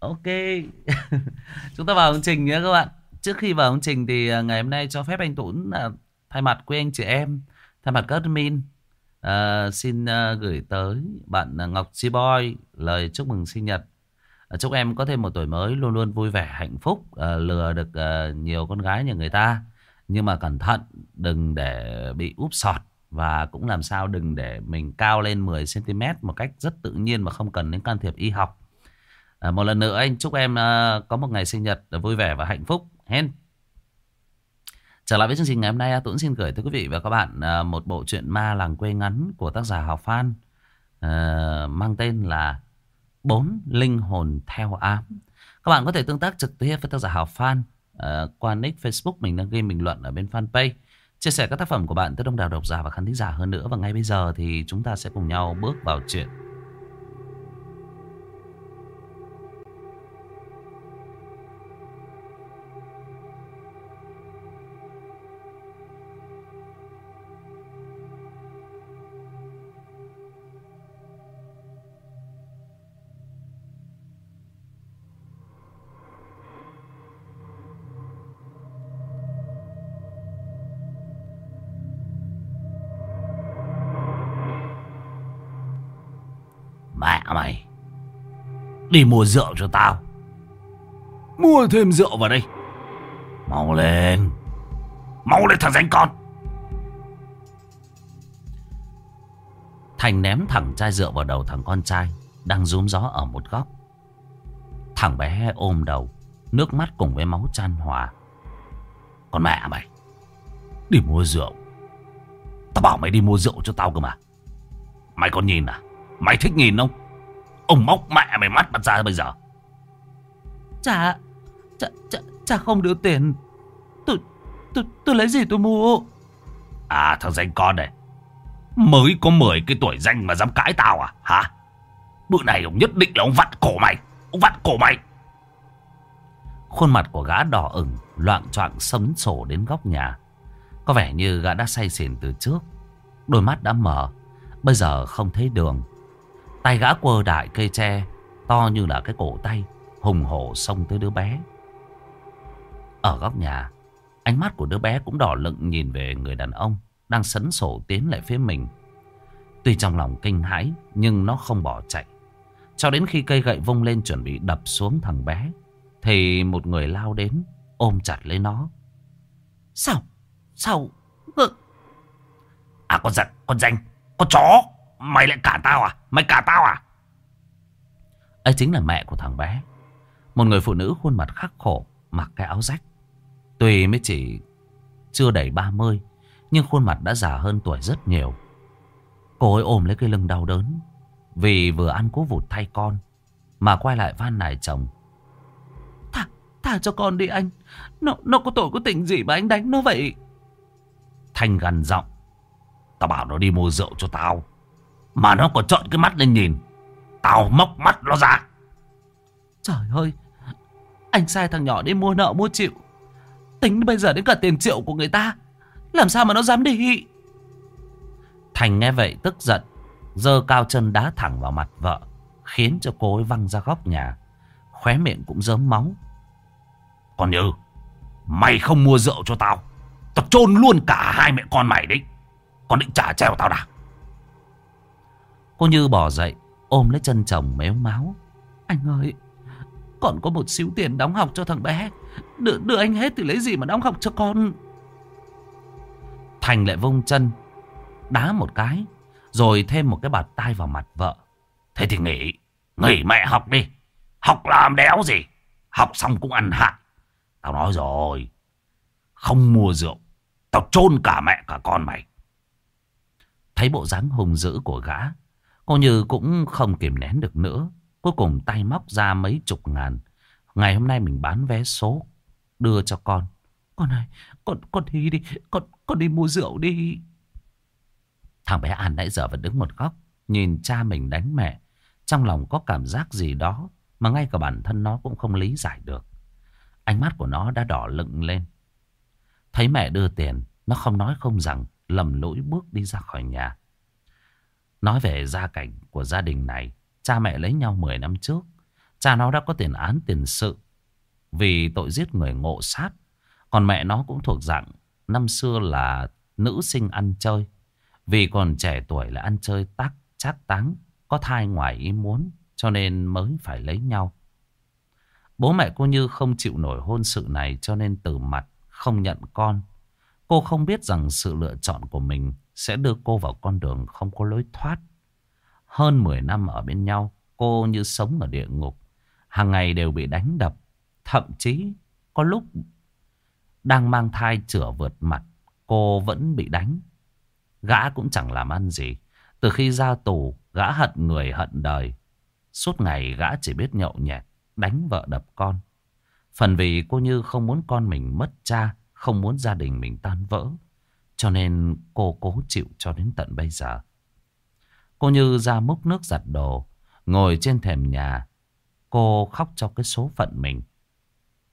Ok. Chúng ta vào chương trình nhé các bạn. Trước khi vào chương trình thì à, ngày hôm nay cho phép anh Tuấn là thay mặt quý anh chị em Thay mặt các admin uh, à, Xin uh, gửi tới bạn Ngọc Chi Boy Lời chúc mừng sinh nhật. Uh, Chúc em có thêm một tuổi mới luôn luôn vui vẻ hạnh phúc uh, Lừa được uh, nhiều con gái nhà người ta. Nhưng mà cẩn thận Đừng để bị úp sọt Và cũng làm sao đừng để mình cao lên 10cm Một cách rất tự nhiên mà không cần đến can thiệp y học. À, một lần nữa anh chúc em à, có một ngày sinh nhật vui vẻ và hạnh phúc. Hen. Trở lại với chương trình ngày hôm nay, Tuấn xin gửi tới quý vị và các bạn à, một bộ truyện ma làng quê ngắn của tác giả Hào Phan à, mang tên là Bốn Linh Hồn Theo Ám. Các bạn có thể tương tác trực tiếp với tác giả Hào Phan à, qua nick Facebook mình đang ghi bình luận ở bên fanpage. Chia sẻ các tác phẩm của bạn tới đông đảo độc giả và khán thính giả hơn nữa. Và ngay bây giờ thì chúng ta sẽ cùng nhau bước vào chuyện Đi mua rượu cho tao. Mua thêm rượu vào đây. Mau lên. Mau lên thằng danh con. Thành ném thẳng chai rượu vào đầu thằng con trai, Đang rúm gió ở một góc. Thằng bé ôm đầu, Nước mắt cùng với máu chan hòa. Con mẹ mày, Đi mua rượu. Tao bảo mày đi mua rượu cho tao cơ mà. Mày còn nhìn à? Mày thích nhìn không? Ông móc mẹ mày mắt mặt ra bây giờ. Chả Chả, chả, chả không đưa tiền. Tôi tôi tôi lấy gì tôi mua? À thằng danh con này. Mới có 10 cái tuổi danh mà dám cãi tao à? Hả? Bữa này ông nhất định là ông vặn cổ mày. Ông vặn cổ mày. Khuôn mặt của gã đỏ ửng Loạn choạng sấm sổ đến góc nhà. Có vẻ như gã đã say xỉn từ trước. Đôi mắt đã mở. Bây giờ không thấy đường Tay gã quơ đại cây tre, To như là cái cổ tay, Hùng hổ xông tới đứa bé. Ở góc nhà, Ánh mắt của đứa bé cũng đỏ lựng nhìn về người đàn ông Đang sấn sổ tiến lại phía mình. Tuy trong lòng kinh hãi, Nhưng nó không bỏ chạy. Cho đến khi cây gậy vung lên chuẩn bị đập xuống thằng bé, Thì một người lao đến, Ôm chặt lấy nó. Sao? Sao? À con giật Con danh Con chó. Mày lại cả tao à? Mày cả tao à? Ấy chính là mẹ của thằng bé. Một người phụ nữ khuôn mặt khắc khổ Mặc cái áo rách. Tuy mới chỉ chưa đầy 30 Nhưng khuôn mặt đã già hơn tuổi rất nhiều. Cô ấy ôm lấy cái lưng đau đớn Vì vừa ăn cố vụt thay con Mà quay lại van nài chồng. Thả, thả cho con đi anh. Nó, nó có tội có tình gì mà anh đánh nó vậy? Thanh gần giọng. Tao bảo nó đi mua rượu cho tao Mà nó còn trợn cái mắt lên nhìn. Tao móc mắt nó ra. Trời ơi Anh sai thằng nhỏ đi mua nợ mua chịu. Tính bây giờ đến cả tiền triệu của người ta Làm sao mà nó dám đi? Thành nghe vậy tức giận giơ cao chân đá thẳng vào mặt vợ Khiến cho cô ấy văng ra góc nhà. Khóe miệng cũng dớm máu. Còn như Mày không mua rượu cho tao Tao chôn luôn cả hai mẹ con mày đấy. Còn định trả treo tao đã Cô Như bỏ dậy Ôm lấy chân chồng méo máu. Anh ơi Còn có một xíu tiền đóng học cho thằng bé. Đưa, đưa anh hết thì lấy gì mà đóng học cho con? Thành lại vung chân Đá một cái Rồi thêm một cái bạt tay vào mặt vợ. Thế thì nghỉ Nghỉ mẹ học đi. Học làm đéo gì? Học xong cũng ăn hạn. Tao nói rồi Không mua rượu Tao chôn cả mẹ cả con mày. Thấy bộ dáng hùng dữ của gã Cô Như cũng không kìm nén được nữa. Cuối cùng tay móc ra mấy chục ngàn. Ngày hôm nay mình bán vé số Đưa cho con. Con này Con, con đi đi Con, con đi mua rượu đi. Thằng bé An nãy giờ vẫn đứng một góc Nhìn cha mình đánh mẹ. Trong lòng có cảm giác gì đó Mà ngay cả bản thân nó cũng không lý giải được. Ánh mắt của nó đã đỏ lựng lên. Thấy mẹ đưa tiền Nó không nói không rằng Lầm lỗi bước đi ra khỏi nhà. Nói về gia cảnh của gia đình này Cha mẹ lấy nhau 10 năm trước Cha nó đã có tiền án tiền sự vì tội giết người ngộ sát. Còn mẹ nó cũng thuộc dạng năm xưa là nữ sinh ăn chơi. Vì còn trẻ tuổi là ăn chơi tác chát táng, có thai ngoài ý muốn cho nên mới phải lấy nhau. Bố mẹ cô Như không chịu nổi hôn sự này cho nên từ mặt không nhận con. Cô không biết rằng sự lựa chọn của mình sẽ đưa cô vào con đường không có lối thoát. Hơn 10 năm ở bên nhau, cô như sống ở địa ngục. Hàng ngày đều bị đánh đập. Thậm chí có lúc đang mang thai chữa vượt mặt, cô vẫn bị đánh. Gã cũng chẳng làm ăn gì. Từ khi ra tù, gã hận người hận đời. Suốt ngày gã chỉ biết nhậu nhẹt, đánh vợ đập con. Phần vì cô Như không muốn con mình mất cha, không muốn gia đình mình tan vỡ. Cho nên cô cố chịu cho đến tận bây giờ. Cô Như ra múc nước giặt đồ, ngồi trên thềm nhà. Cô khóc cho cái số phận mình.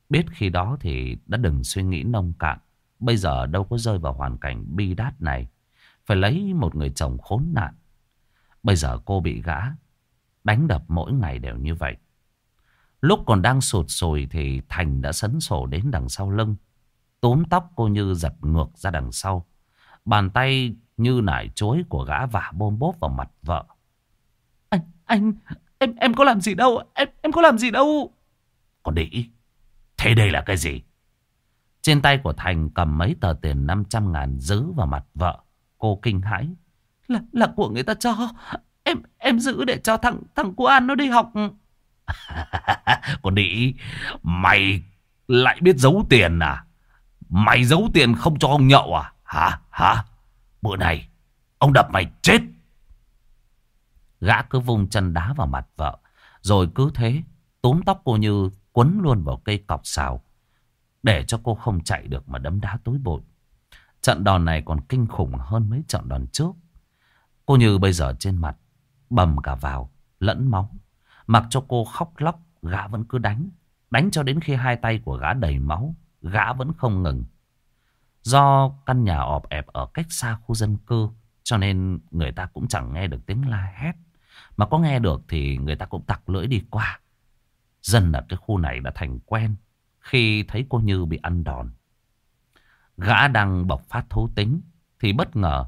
Biết khi đó thì đã đừng suy nghĩ nông cạn. Bây giờ đâu có rơi vào hoàn cảnh bi đát này. Phải lấy một người chồng khốn nạn. Bây giờ cô bị gã. Đánh đập mỗi ngày đều như vậy. Lúc còn đang sụt sùi thì Thành đã sấn sổ đến đằng sau lưng. Túm tóc cô Như giật ngược ra đằng sau. Bàn tay như nải chuối của gã vả bôm bốp vào mặt vợ. Anh, anh, em em có làm gì đâu, em em có làm gì đâu. Còn đĩ, thế đây là cái gì? Trên tay của Thành cầm mấy tờ tiền 500 ngàn giữ vào mặt vợ. Cô kinh hãi. Là, là của người ta cho. Em em giữ để cho thằng thằng An nó đi học. Còn đĩ, mày lại biết giấu tiền à? Mày giấu tiền không cho ông nhậu à? Hả? Hả? Bữa này, ông đập mày chết. Gã cứ vung chân đá vào mặt vợ. Rồi cứ thế, túm tóc cô như quấn luôn vào cây cọc xào. Để cho cô không chạy được mà đấm đá tối bội. Trận đòn này còn kinh khủng hơn mấy trận đòn trước. Cô như bây giờ trên mặt, bầm cả vào, lẫn máu. Mặc cho cô khóc lóc, gã vẫn cứ đánh. Đánh cho đến khi hai tay của gã đầy máu, gã vẫn không ngừng. Do căn nhà ọp ẹp ở cách xa khu dân cư, cho nên người ta cũng chẳng nghe được tiếng la hét. Mà có nghe được thì người ta cũng tặc lưỡi đi qua. Dân ở cái khu này đã thành quen khi thấy cô Như bị ăn đòn. Gã đang bộc phát thú tính thì bất ngờ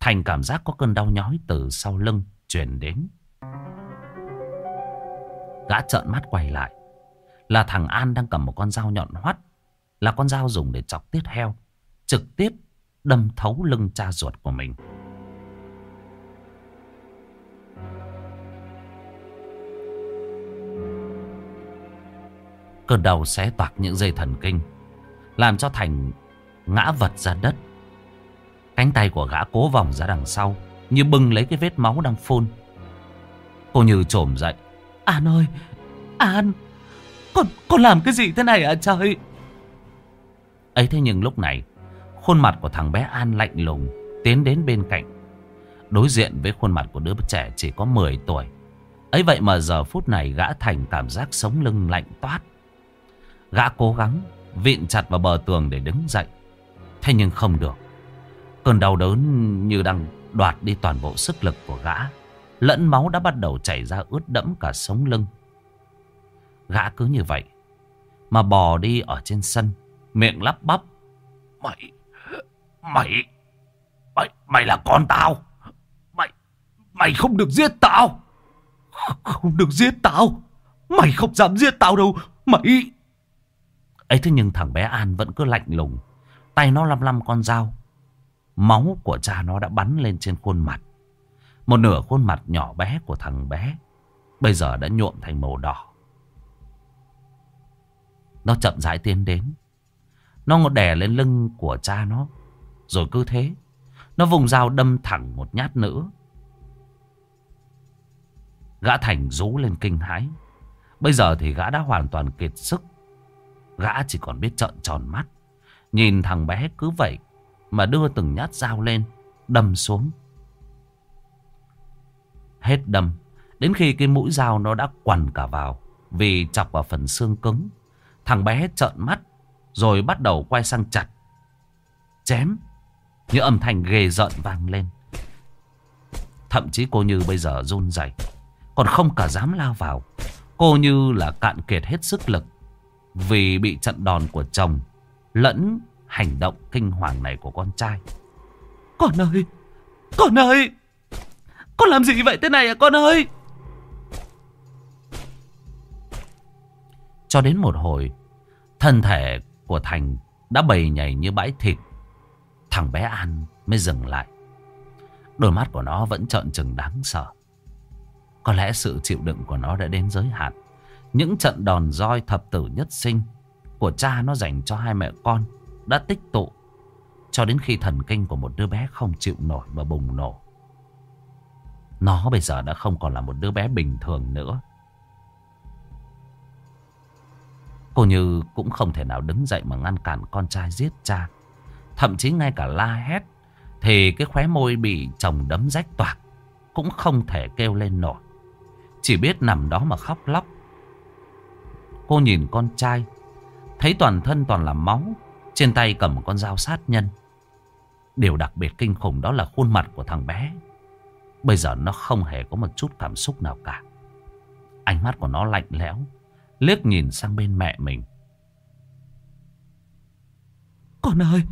Thành cảm giác có cơn đau nhói từ sau lưng truyền đến. Gã trợn mắt quay lại. Là thằng An đang cầm một con dao nhọn hoắt. Là con dao dùng để chọc tiết heo. Trực tiếp đâm thấu lưng cha ruột của mình. Cơn đau xé toạc những dây thần kinh. Làm cho Thành ngã vật ra đất. Cánh tay của gã cố vòng ra đằng sau. Như bưng lấy cái vết máu đang phun. Cô Như trồm dậy. An ơi, An, con, con làm cái gì thế này à trời? ấy thế nhưng lúc này, khuôn mặt của thằng bé An lạnh lùng tiến đến bên cạnh. Đối diện với khuôn mặt của đứa trẻ chỉ có 10 tuổi. ấy vậy mà giờ phút này gã thành cảm giác sống lưng lạnh toát. Gã cố gắng vịn chặt vào bờ tường để đứng dậy. Thế nhưng không được. Cơn đau đớn như đang đoạt đi toàn bộ sức lực của gã. Lẫn máu đã bắt đầu chảy ra ướt đẫm cả sống lưng. Gã cứ như vậy. Mà bò đi ở trên sân. Miệng lắp bắp. Mày, mày, mày, mày là con tao. Mày, mày không được giết tao. Không được giết tao. Mày không dám giết tao đâu. Mày... ấy thế nhưng thằng bé An vẫn cứ lạnh lùng. Tay nó lăm lăm con dao. Máu của cha nó đã bắn lên trên khuôn mặt. Một nửa khuôn mặt nhỏ bé của thằng bé bây giờ đã nhuộm thành màu đỏ. Nó chậm rãi tiến đến. Nó ngồi đè lên lưng của cha nó. Rồi cứ thế. Nó vùng dao đâm thẳng một nhát nữa. Gã Thành rú lên kinh hãi. Bây giờ thì gã đã hoàn toàn kiệt sức. Gã chỉ còn biết trợn tròn mắt. Nhìn thằng bé cứ vậy mà đưa từng nhát dao lên. Đâm xuống. Hết đâm. Đến khi cái mũi dao nó đã quằn cả vào. Vì chọc vào phần xương cứng. Thằng bé trợn mắt. Rồi bắt đầu quay sang chặt. Chém. Những âm thanh ghê rợn vang lên. Thậm chí cô Như bây giờ run rẩy Còn không cả dám lao vào. Cô như là cạn kiệt hết sức lực vì bị trận đòn của chồng lẫn hành động kinh hoàng này của con trai. Con ơi! Con ơi! Con làm gì vậy thế này à con ơi? Cho đến một hồi, thân thể của Thành đã bầy nhảy như bãi thịt. Thằng bé An mới dừng lại. Đôi mắt của nó vẫn trợn trừng đáng sợ. Có lẽ sự chịu đựng của nó đã đến giới hạn. Những trận đòn roi thập tử nhất sinh của cha nó dành cho hai mẹ con đã tích tụ, cho đến khi thần kinh của một đứa bé không chịu nổi và bùng nổ. Nó bây giờ đã không còn là một đứa bé bình thường nữa. Cô Như cũng không thể nào đứng dậy mà ngăn cản con trai giết cha. Thậm chí ngay cả la hét thì cái khóe môi bị chồng đấm rách toạc cũng không thể kêu lên nổi. Chỉ biết nằm đó mà khóc lóc. Cô nhìn con trai thấy toàn thân toàn là máu trên tay cầm một con dao sát nhân. Điều đặc biệt kinh khủng đó là khuôn mặt của thằng bé. Bây giờ nó không hề có một chút cảm xúc nào cả. Ánh mắt của nó lạnh lẽo, liếc nhìn sang bên mẹ mình. Con ơi,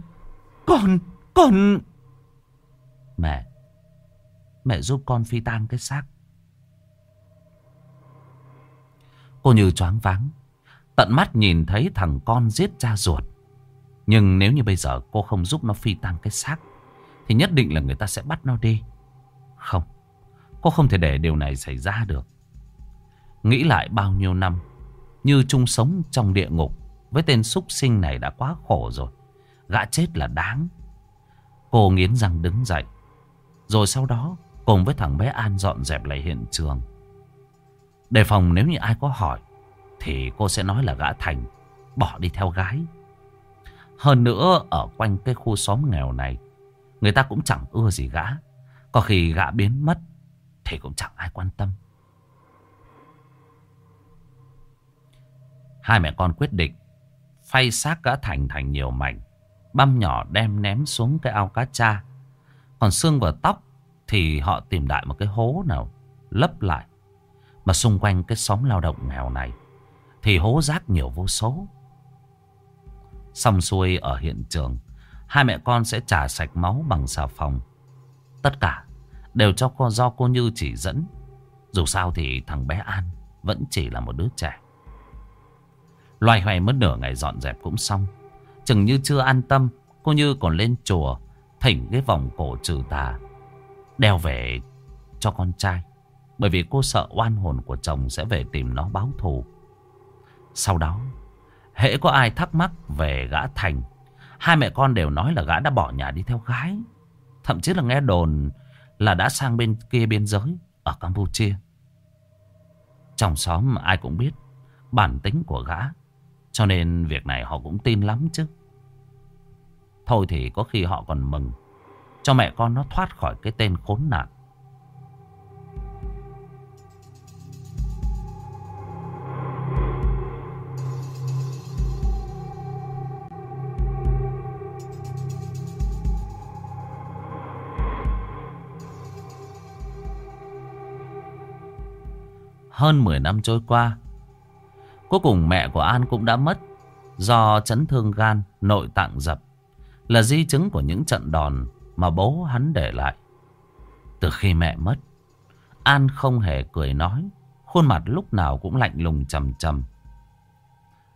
con, con... Mẹ, mẹ giúp con phi tang cái xác. Cô như choáng váng, tận mắt nhìn thấy thằng con giết cha ruột. Nhưng nếu như bây giờ cô không giúp nó phi tang cái xác Thì nhất định là người ta sẽ bắt nó đi. Không Cô không thể để điều này xảy ra được. Nghĩ lại bao nhiêu năm Như chung sống trong địa ngục Với tên súc sinh này đã quá khổ rồi. Gã chết là đáng. Cô nghiến răng đứng dậy. Rồi sau đó, Cùng với thằng bé An dọn dẹp lại hiện trường. Đề phòng nếu như ai có hỏi, Thì cô sẽ nói là gã Thành Bỏ đi theo gái. Hơn nữa, ở quanh cái khu xóm nghèo này, Người ta cũng chẳng ưa gì gã. Có khi gã biến mất, Thì cũng chẳng ai quan tâm. Hai mẹ con quyết định Phay xác gã thành thành nhiều mảnh. Băm nhỏ đem ném xuống cái ao cá cha. Còn xương và tóc Thì họ tìm đại một cái hố nào Lấp lại. Mà xung quanh cái xóm lao động nghèo này Thì hố rác nhiều vô số. Xong xuôi ở hiện trường, Hai mẹ con sẽ trả sạch máu bằng xà phòng. Tất cả đều cho cô do cô Như chỉ dẫn. Dù sao thì thằng bé An Vẫn chỉ là một đứa trẻ. Loài hoài mất nửa ngày dọn dẹp cũng xong. Chừng như chưa an tâm, Cô Như còn lên chùa, Thỉnh cái vòng cổ trừ tà, Đeo về cho con trai. Bởi vì cô sợ oan hồn của chồng Sẽ về tìm nó báo thù. Sau đó, Hễ có ai thắc mắc về gã Thành, Hai mẹ con đều nói là gã đã bỏ nhà đi theo gái. Thậm chí là nghe đồn Là đã sang bên kia biên giới, Ở Campuchia. Trong xóm ai cũng biết Bản tính của gã, Cho nên việc này họ cũng tin lắm chứ. Thôi thì có khi họ còn mừng. Cho mẹ con nó thoát khỏi cái tên khốn nạn. Hơn 10 năm trôi qua, Cuối cùng mẹ của An cũng đã mất Do chấn thương gan, Nội tạng dập. Là di chứng của những trận đòn Mà bố hắn để lại Từ khi mẹ mất An không hề cười nói Khuôn mặt lúc nào cũng lạnh lùng trầm trầm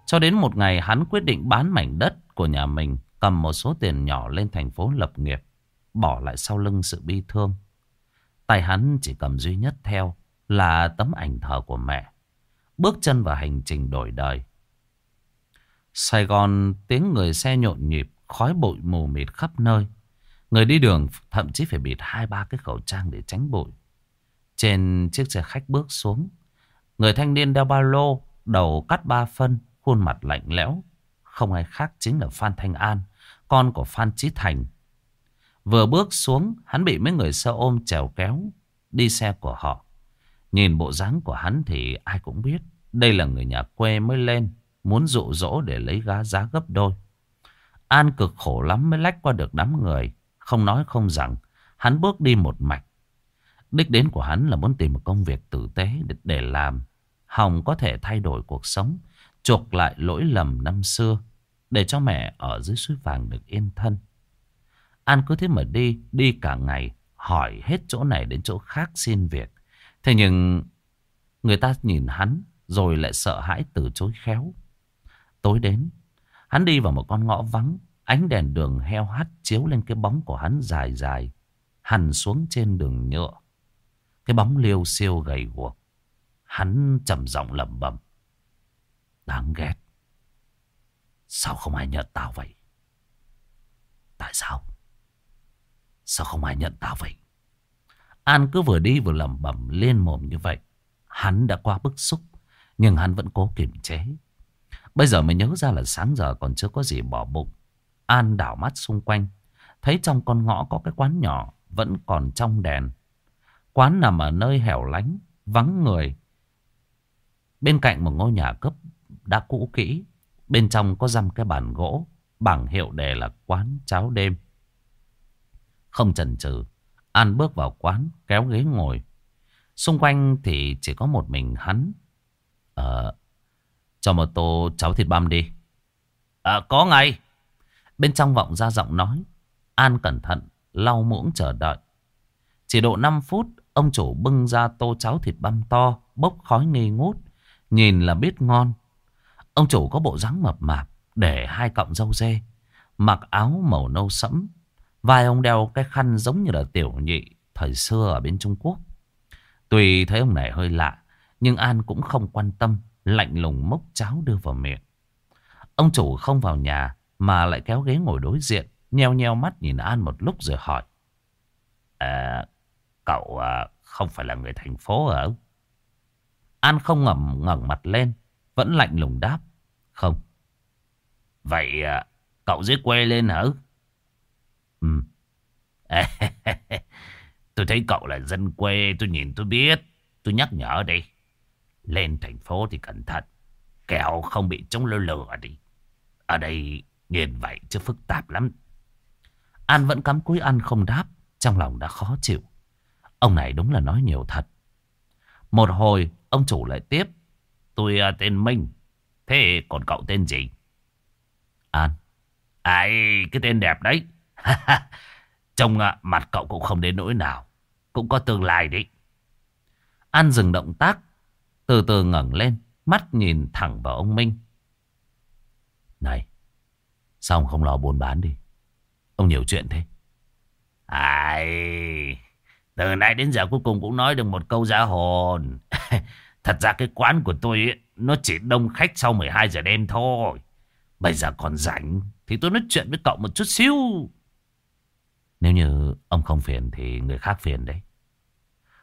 Cho đến một ngày hắn quyết định bán mảnh đất của nhà mình Cầm một số tiền nhỏ lên thành phố lập nghiệp Bỏ lại sau lưng sự bi thương Tay hắn chỉ cầm duy nhất theo là tấm ảnh thờ của mẹ. Bước chân vào hành trình đổi đời. Sài Gòn tiếng người xe nhộn nhịp, khói bụi mù mịt khắp nơi. Người đi đường thậm chí phải bịt hai ba cái khẩu trang để tránh bụi. Trên chiếc xe khách bước xuống, người thanh niên đeo ba lô, đầu cắt ba phân, khuôn mặt lạnh lẽo. Không ai khác chính là Phan Thanh An, con của Phan Chí Thành. Vừa bước xuống, hắn bị mấy người xe ôm trèo kéo, đi xe của họ. Nhìn bộ dáng của hắn thì ai cũng biết đây là người nhà quê mới lên, muốn dụ dỗ để lấy gá giá gấp đôi. An cực khổ lắm mới lách qua được đám người, không nói không rằng, hắn bước đi một mạch. Đích đến của hắn là muốn tìm một công việc tử tế để, để làm. Hồng có thể thay đổi cuộc sống, chuộc lại lỗi lầm năm xưa, để cho mẹ ở dưới suối vàng được yên thân. An cứ thế mà đi, đi cả ngày, hỏi hết chỗ này đến chỗ khác xin việc. Thế nhưng người ta nhìn hắn rồi lại sợ hãi từ chối khéo. Tối đến, hắn đi vào một con ngõ vắng, ánh đèn đường heo hắt chiếu lên cái bóng của hắn dài dài, hằn xuống trên đường nhựa. Cái bóng liêu siêu gầy guộc. Hắn trầm giọng lẩm bẩm. Đáng ghét. Sao không ai nhận tao vậy? Tại sao? Sao không ai nhận tao vậy? An cứ vừa đi vừa lẩm bẩm lên mồm như vậy. Hắn đã quá bức xúc. Nhưng hắn vẫn cố kiềm chế. Bây giờ mới nhớ ra là sáng giờ còn chưa có gì bỏ bụng. An đảo mắt xung quanh. Thấy trong con ngõ có cái quán nhỏ vẫn còn trong đèn. Quán nằm ở nơi hẻo lánh, vắng người. Bên cạnh một ngôi nhà cấp đã cũ kỹ. Bên trong có dăm cái bàn gỗ, bảng hiệu đề là quán cháo đêm. Không chần chừ, An bước vào quán, kéo ghế ngồi. Xung quanh thì chỉ có một mình hắn. Ờ, cho một tô cháo thịt băm đi. À, có ngay. Bên trong vọng ra giọng nói. An cẩn thận, lau muỗng chờ đợi. Chỉ độ 5 phút, ông chủ bưng ra tô cháo thịt băm to, bốc khói nghi ngút. Nhìn là biết ngon. Ông chủ có bộ dáng mập mạp, để hai cọng râu dê. Mặc áo màu nâu sẫm. Vai ông đeo cái khăn giống như là tiểu nhị thời xưa ở bên Trung Quốc. Tuy thấy ông này hơi lạ, nhưng An cũng không quan tâm, lạnh lùng mốc cháo đưa vào miệng. Ông chủ không vào nhà, mà lại kéo ghế ngồi đối diện, nheo nheo mắt nhìn An một lúc rồi hỏi. À, cậu à, không phải là người thành phố ở? An không ngẩng ngẩng mặt lên, vẫn lạnh lùng đáp. Không. Vậy à, cậu dưới quê lên hả? Ừ. tôi thấy cậu là dân quê, tôi nhìn tôi biết. Tôi nhắc nhở đây. Lên thành phố thì cẩn thận. kéo không bị chúng lừa lừa đi. Ở đây nghiền vậy chứ phức tạp lắm. An vẫn cắm cúi ăn không đáp. Trong lòng đã khó chịu. Ông này đúng là nói nhiều thật. Một hồi ông chủ lại tiếp. Tôi à, tên Minh. Thế còn cậu tên gì? An. Ai, cái tên đẹp đấy. Trông à, mặt cậu cũng không đến nỗi nào. Cũng có tương lai đấy. An dừng động tác. Từ từ ngẩng lên. Mắt nhìn thẳng vào ông Minh. Này. Sao ông không lo buôn bán đi? Ông nhiều chuyện thế. Ai... Từ nay đến giờ cuối cùng cũng nói được một câu giá hồn. Thật ra cái quán của tôi ấy, nó chỉ đông khách sau 12 giờ đêm thôi. Bây giờ còn rảnh thì tôi nói chuyện với cậu một chút xíu. Nếu như ông không phiền thì người khác phiền đấy.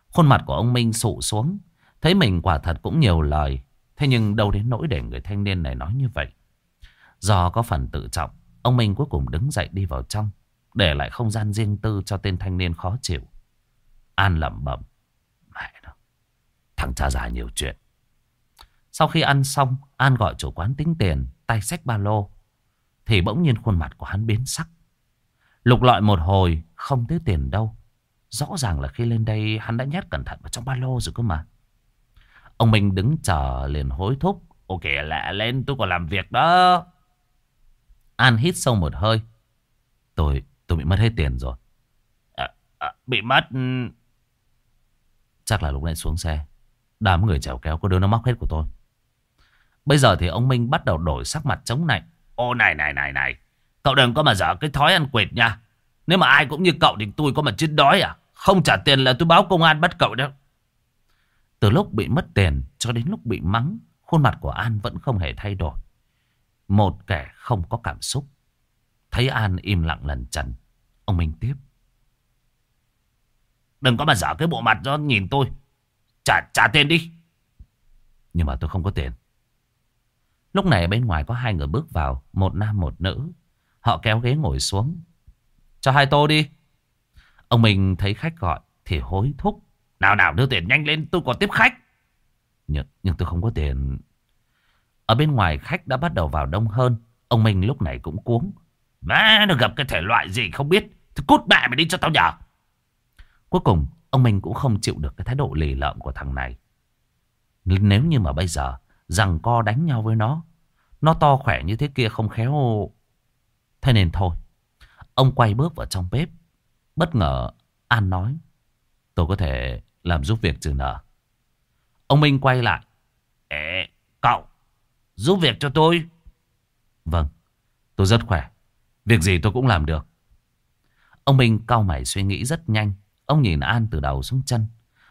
Khuôn mặt của ông Minh sụ xuống. Thấy mình quả thật cũng nhiều lời. Thế nhưng đâu đến nỗi để người thanh niên này nói như vậy. Do có phần tự trọng, ông Minh cuối cùng đứng dậy đi vào trong. Để lại không gian riêng tư cho tên thanh niên khó chịu. An lẩm bẩm. Mẹ nó. Thằng cha già nhiều chuyện. Sau khi ăn xong, An gọi chủ quán tính tiền, tay xách ba lô. Thì bỗng nhiên khuôn mặt của hắn biến sắc. Lục lọi một hồi, không thấy tiền đâu. Rõ ràng là khi lên đây hắn đã nhét cẩn thận vào trong ba lô rồi cơ mà. Ông Minh đứng chờ liền hối thúc. Ok lẹ lên tôi còn làm việc đó. An hít sâu một hơi. Tôi, tôi bị mất hết tiền rồi. À, à, bị mất... Chắc là lúc này xuống xe. Đám người chèo kéo có đứa nó móc hết của tôi. Bây giờ thì ông Minh bắt đầu đổi sắc mặt chống nạnh. Ô này này này này. Cậu đừng có mà dở cái thói ăn quệt nha. Nếu mà ai cũng như cậu thì tôi có mà chết đói à. Không trả tiền là tôi báo công an bắt cậu đâu. Từ lúc bị mất tiền cho đến lúc bị mắng. Khuôn mặt của An vẫn không hề thay đổi. Một kẻ không có cảm xúc. Thấy An im lặng lần trần. Ông Minh tiếp. Đừng có mà giả cái bộ mặt đó nhìn tôi. Trả, trả tiền đi. Nhưng mà tôi không có tiền. Lúc này bên ngoài có hai người bước vào. Một nam một nữ. Họ kéo ghế ngồi xuống. Cho hai tô đi. Ông mình thấy khách gọi thì hối thúc. Nào nào đưa tiền nhanh lên tôi còn tiếp khách. Nhưng, nhưng tôi không có tiền. Ở bên ngoài khách đã bắt đầu vào đông hơn. Ông Minh lúc này cũng cuống. Má nó gặp cái thể loại gì không biết. Thì cút mẹ mày đi cho tao nhờ. Cuối cùng ông Minh cũng không chịu được cái thái độ lì lợm của thằng này. Nếu như mà bây giờ rằng co đánh nhau với nó, nó to khỏe như thế kia không khéo. Thế nên thôi. Ông quay bước vào trong bếp. Bất ngờ An nói. Tôi có thể làm giúp việc trừ nợ. Ông Minh quay lại. Ê, cậu, giúp việc cho tôi. Vâng, tôi rất khỏe. Việc gì tôi cũng làm được. Ông Minh cau mày suy nghĩ rất nhanh. Ông nhìn An từ đầu xuống chân.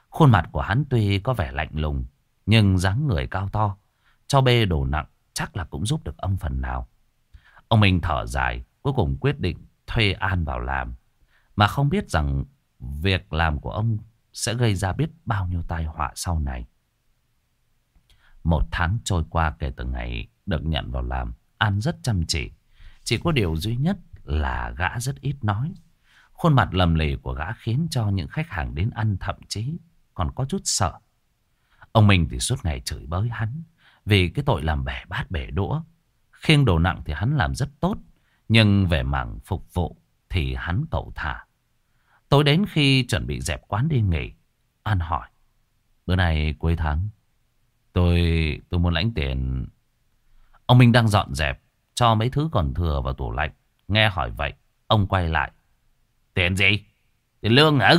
Khuôn mặt của hắn tuy có vẻ lạnh lùng, nhưng dáng người cao to. Cho bê đồ nặng chắc là cũng giúp được ông phần nào. Ông Minh thở dài, cuối cùng quyết định thuê An vào làm. Mà không biết rằng việc làm của ông sẽ gây ra biết bao nhiêu tai họa sau này. Một tháng trôi qua kể từ ngày được nhận vào làm, An rất chăm chỉ. Chỉ có điều duy nhất là gã rất ít nói. Khuôn mặt lầm lì của gã khiến cho những khách hàng đến ăn thậm chí còn có chút sợ. Ông Minh thì suốt ngày chửi bới hắn vì cái tội làm bể bát bể đũa. Khiêng đồ nặng thì hắn làm rất tốt, nhưng về mảng phục vụ thì hắn cậu thả. Tối đến khi chuẩn bị dẹp quán đi nghỉ, An hỏi. Bữa nay cuối tháng, tôi tôi muốn lãnh tiền. Ông Minh đang dọn dẹp, cho mấy thứ còn thừa vào tủ lạnh. Nghe hỏi vậy, ông quay lại. Tiền gì? Tiền lương hả?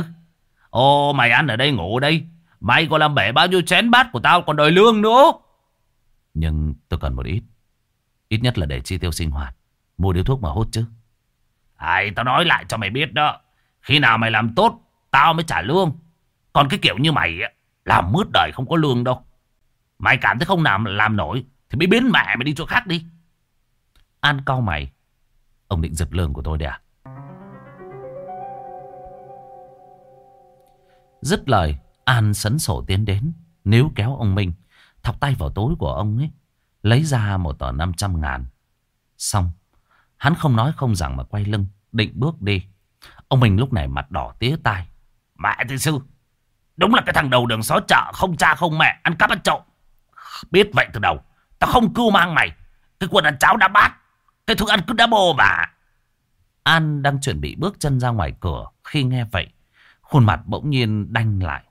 Ô mày ăn ở đây ngủ ở đây. Mày còn làm bể bao nhiêu chén bát của tao còn đòi lương nữa. Nhưng tôi cần một ít. Ít nhất là để chi tiêu sinh hoạt. Mua điếu thuốc mà hút chứ. Ai tao nói lại cho mày biết đó. Khi nào mày làm tốt, tao mới trả lương. Còn cái kiểu như mày làm mướt đời không có lương đâu. Mày cảm thấy không làm làm nổi thì mới biến mẹ mày đi chỗ khác đi. An cau mày. Ông định giật lương của tôi đấy à? Dứt lời, An sấn sổ tiến đến, nếu kéo ông Minh, thọc tay vào tối của ông ấy, lấy ra một tờ 500 ngàn. Xong, hắn không nói không rằng mà quay lưng, định bước đi. Ông Minh lúc này mặt đỏ tía tai. Mẹ thầy sư, đúng là cái thằng đầu đường xó chợ, không cha không mẹ, ăn cắp ăn trộm. Biết vậy từ đầu, tao không cưu mang mày. Cái quần ăn cháo đã bát, cái thức ăn cứ đã bồ mà. An đang chuẩn bị bước chân ra ngoài cửa khi nghe vậy. Khuôn mặt bỗng nhiên đanh lại.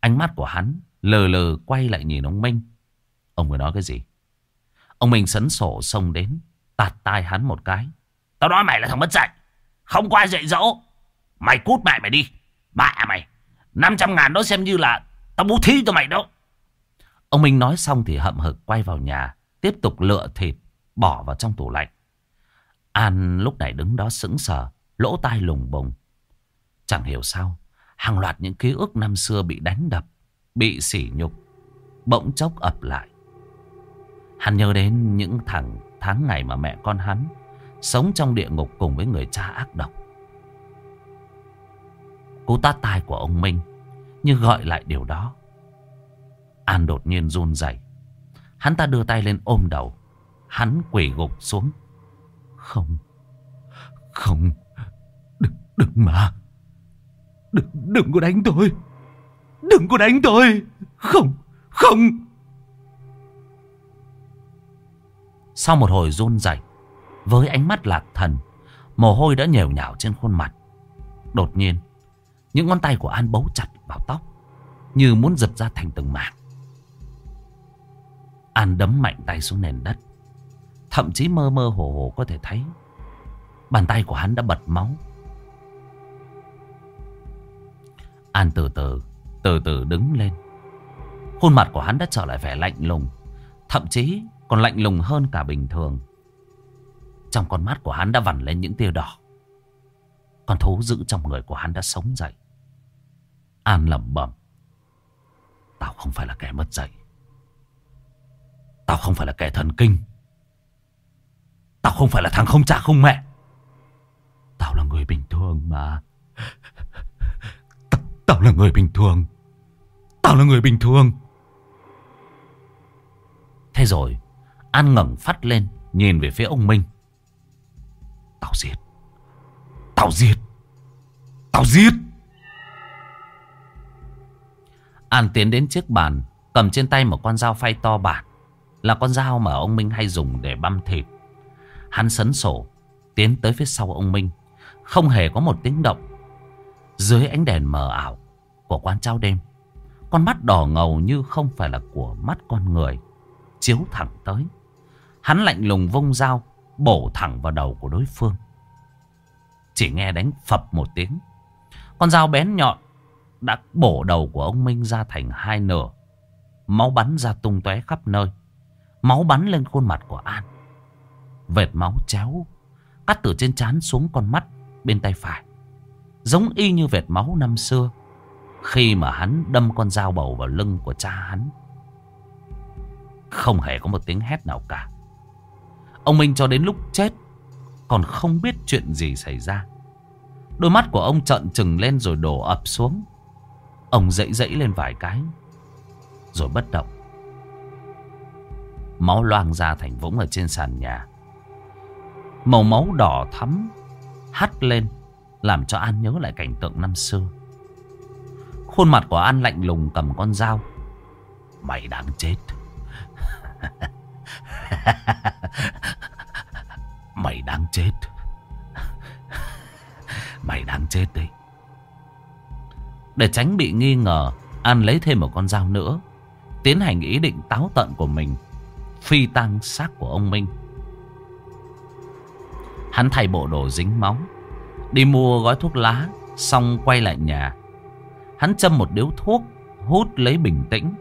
Ánh mắt của hắn lờ lờ quay lại nhìn ông Minh. Ông vừa nói cái gì? Ông Minh sấn sổ xông đến, tạt tai hắn một cái. Tao nói mày là thằng mất dạy. Không có ai dạy dỗ. Mày cút mẹ mày đi. Mẹ mày. 500 ngàn đó xem như là tao bố thí cho mày đâu. Ông Minh nói xong thì hậm hực quay vào nhà. Tiếp tục lựa thịt. Bỏ vào trong tủ lạnh. An lúc này đứng đó sững sờ. Lỗ tai lùng bùng. Chẳng hiểu sao. Hàng loạt những ký ức năm xưa bị đánh đập. Bị sỉ nhục. Bỗng chốc ập lại. Hắn nhớ đến những thằng tháng ngày mà mẹ con hắn Sống trong địa ngục cùng với người cha ác độc. Cú tát tai của ông Minh Như gọi lại điều đó. An đột nhiên run rẩy. Hắn ta đưa tay lên ôm đầu. Hắn quỳ gục xuống. Không Không Đừng, đừng mà. Đừng, đừng có đánh tôi. Đừng có đánh tôi. Không Không. Sau một hồi run rẩy với ánh mắt lạc thần, mồ hôi đã nhều nhào trên khuôn mặt. Đột nhiên, những ngón tay của An bấu chặt vào tóc, như muốn giật ra thành từng mảng. An đấm mạnh tay xuống nền đất, thậm chí mơ mơ hồ hồ có thể thấy bàn tay của hắn đã bật máu. An từ từ, từ từ đứng lên. Khuôn mặt của hắn đã trở lại vẻ lạnh lùng, thậm chí còn lạnh lùng hơn cả bình thường. Trong con mắt của hắn đã vằn lên những tia đỏ. Con thú giữ trong người của hắn đã sống dậy. An lẩm bẩm. Tao không phải là kẻ mất dạy. Tao không phải là kẻ thần kinh. Tao không phải là thằng không cha không mẹ. Tao là người bình thường mà. T tao là người bình thường. Tao là người bình thường. Thế rồi, An ngẩng phát lên, nhìn về phía ông Minh. Tao giết. Tao giết. Tao giết. An tiến đến chiếc bàn, cầm trên tay một con dao phay to bản. Là con dao mà ông Minh hay dùng để băm thịt. Hắn sấn sổ, tiến tới phía sau ông Minh. Không hề có một tiếng động. Dưới ánh đèn mờ ảo của quán trao đêm. Con mắt đỏ ngầu như không phải là của mắt con người. Chiếu thẳng tới. Hắn lạnh lùng vung dao. Bổ thẳng vào đầu của đối phương. Chỉ nghe đánh phập một tiếng. Con dao bén nhọn. Đã bổ đầu của ông Minh ra thành hai nửa. Máu bắn ra tung tóe khắp nơi. Máu bắn lên khuôn mặt của An. Vệt máu chéo. Cắt từ trên trán xuống con mắt bên tay phải. Giống y như vệt máu năm xưa. Khi mà hắn đâm con dao bầu vào lưng của cha hắn. Không hề có một tiếng hét nào cả. Ông Minh cho đến lúc chết, còn không biết chuyện gì xảy ra. Đôi mắt của ông trợn trừng lên rồi đổ ập xuống. Ông dậy dậy lên vài cái. Rồi bất động. Máu loang ra thành vũng ở trên sàn nhà. Màu máu đỏ thắm, hắt lên, làm cho An nhớ lại cảnh tượng năm xưa. Khuôn mặt của An lạnh lùng cầm con dao. Mày đáng chết. Mày đáng chết. Mày đáng chết đấy. Để tránh bị nghi ngờ, An lấy thêm một con dao nữa. Tiến hành ý định táo tận của mình. Phi tăng xác của ông Minh. Hắn thay bộ đồ dính máu. Đi mua gói thuốc lá. Xong quay lại nhà. Hắn châm một điếu thuốc. Hút lấy bình tĩnh.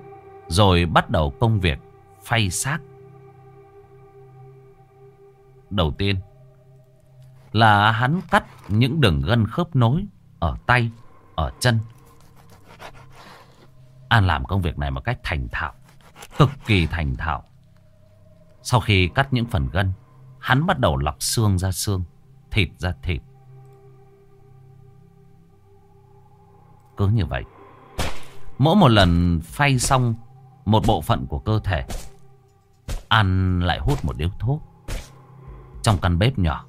Rồi bắt đầu công việc phay xác. Đầu tiên là hắn cắt những đường gân khớp nối ở tay, ở chân. An làm công việc này một cách thành thạo, cực kỳ thành thạo. Sau khi cắt những phần gân, hắn bắt đầu lọc xương ra xương, thịt ra thịt. Cứ như vậy, mỗi một lần phay xong một bộ phận của cơ thể, An lại hút một điếu thuốc. Trong căn bếp nhỏ,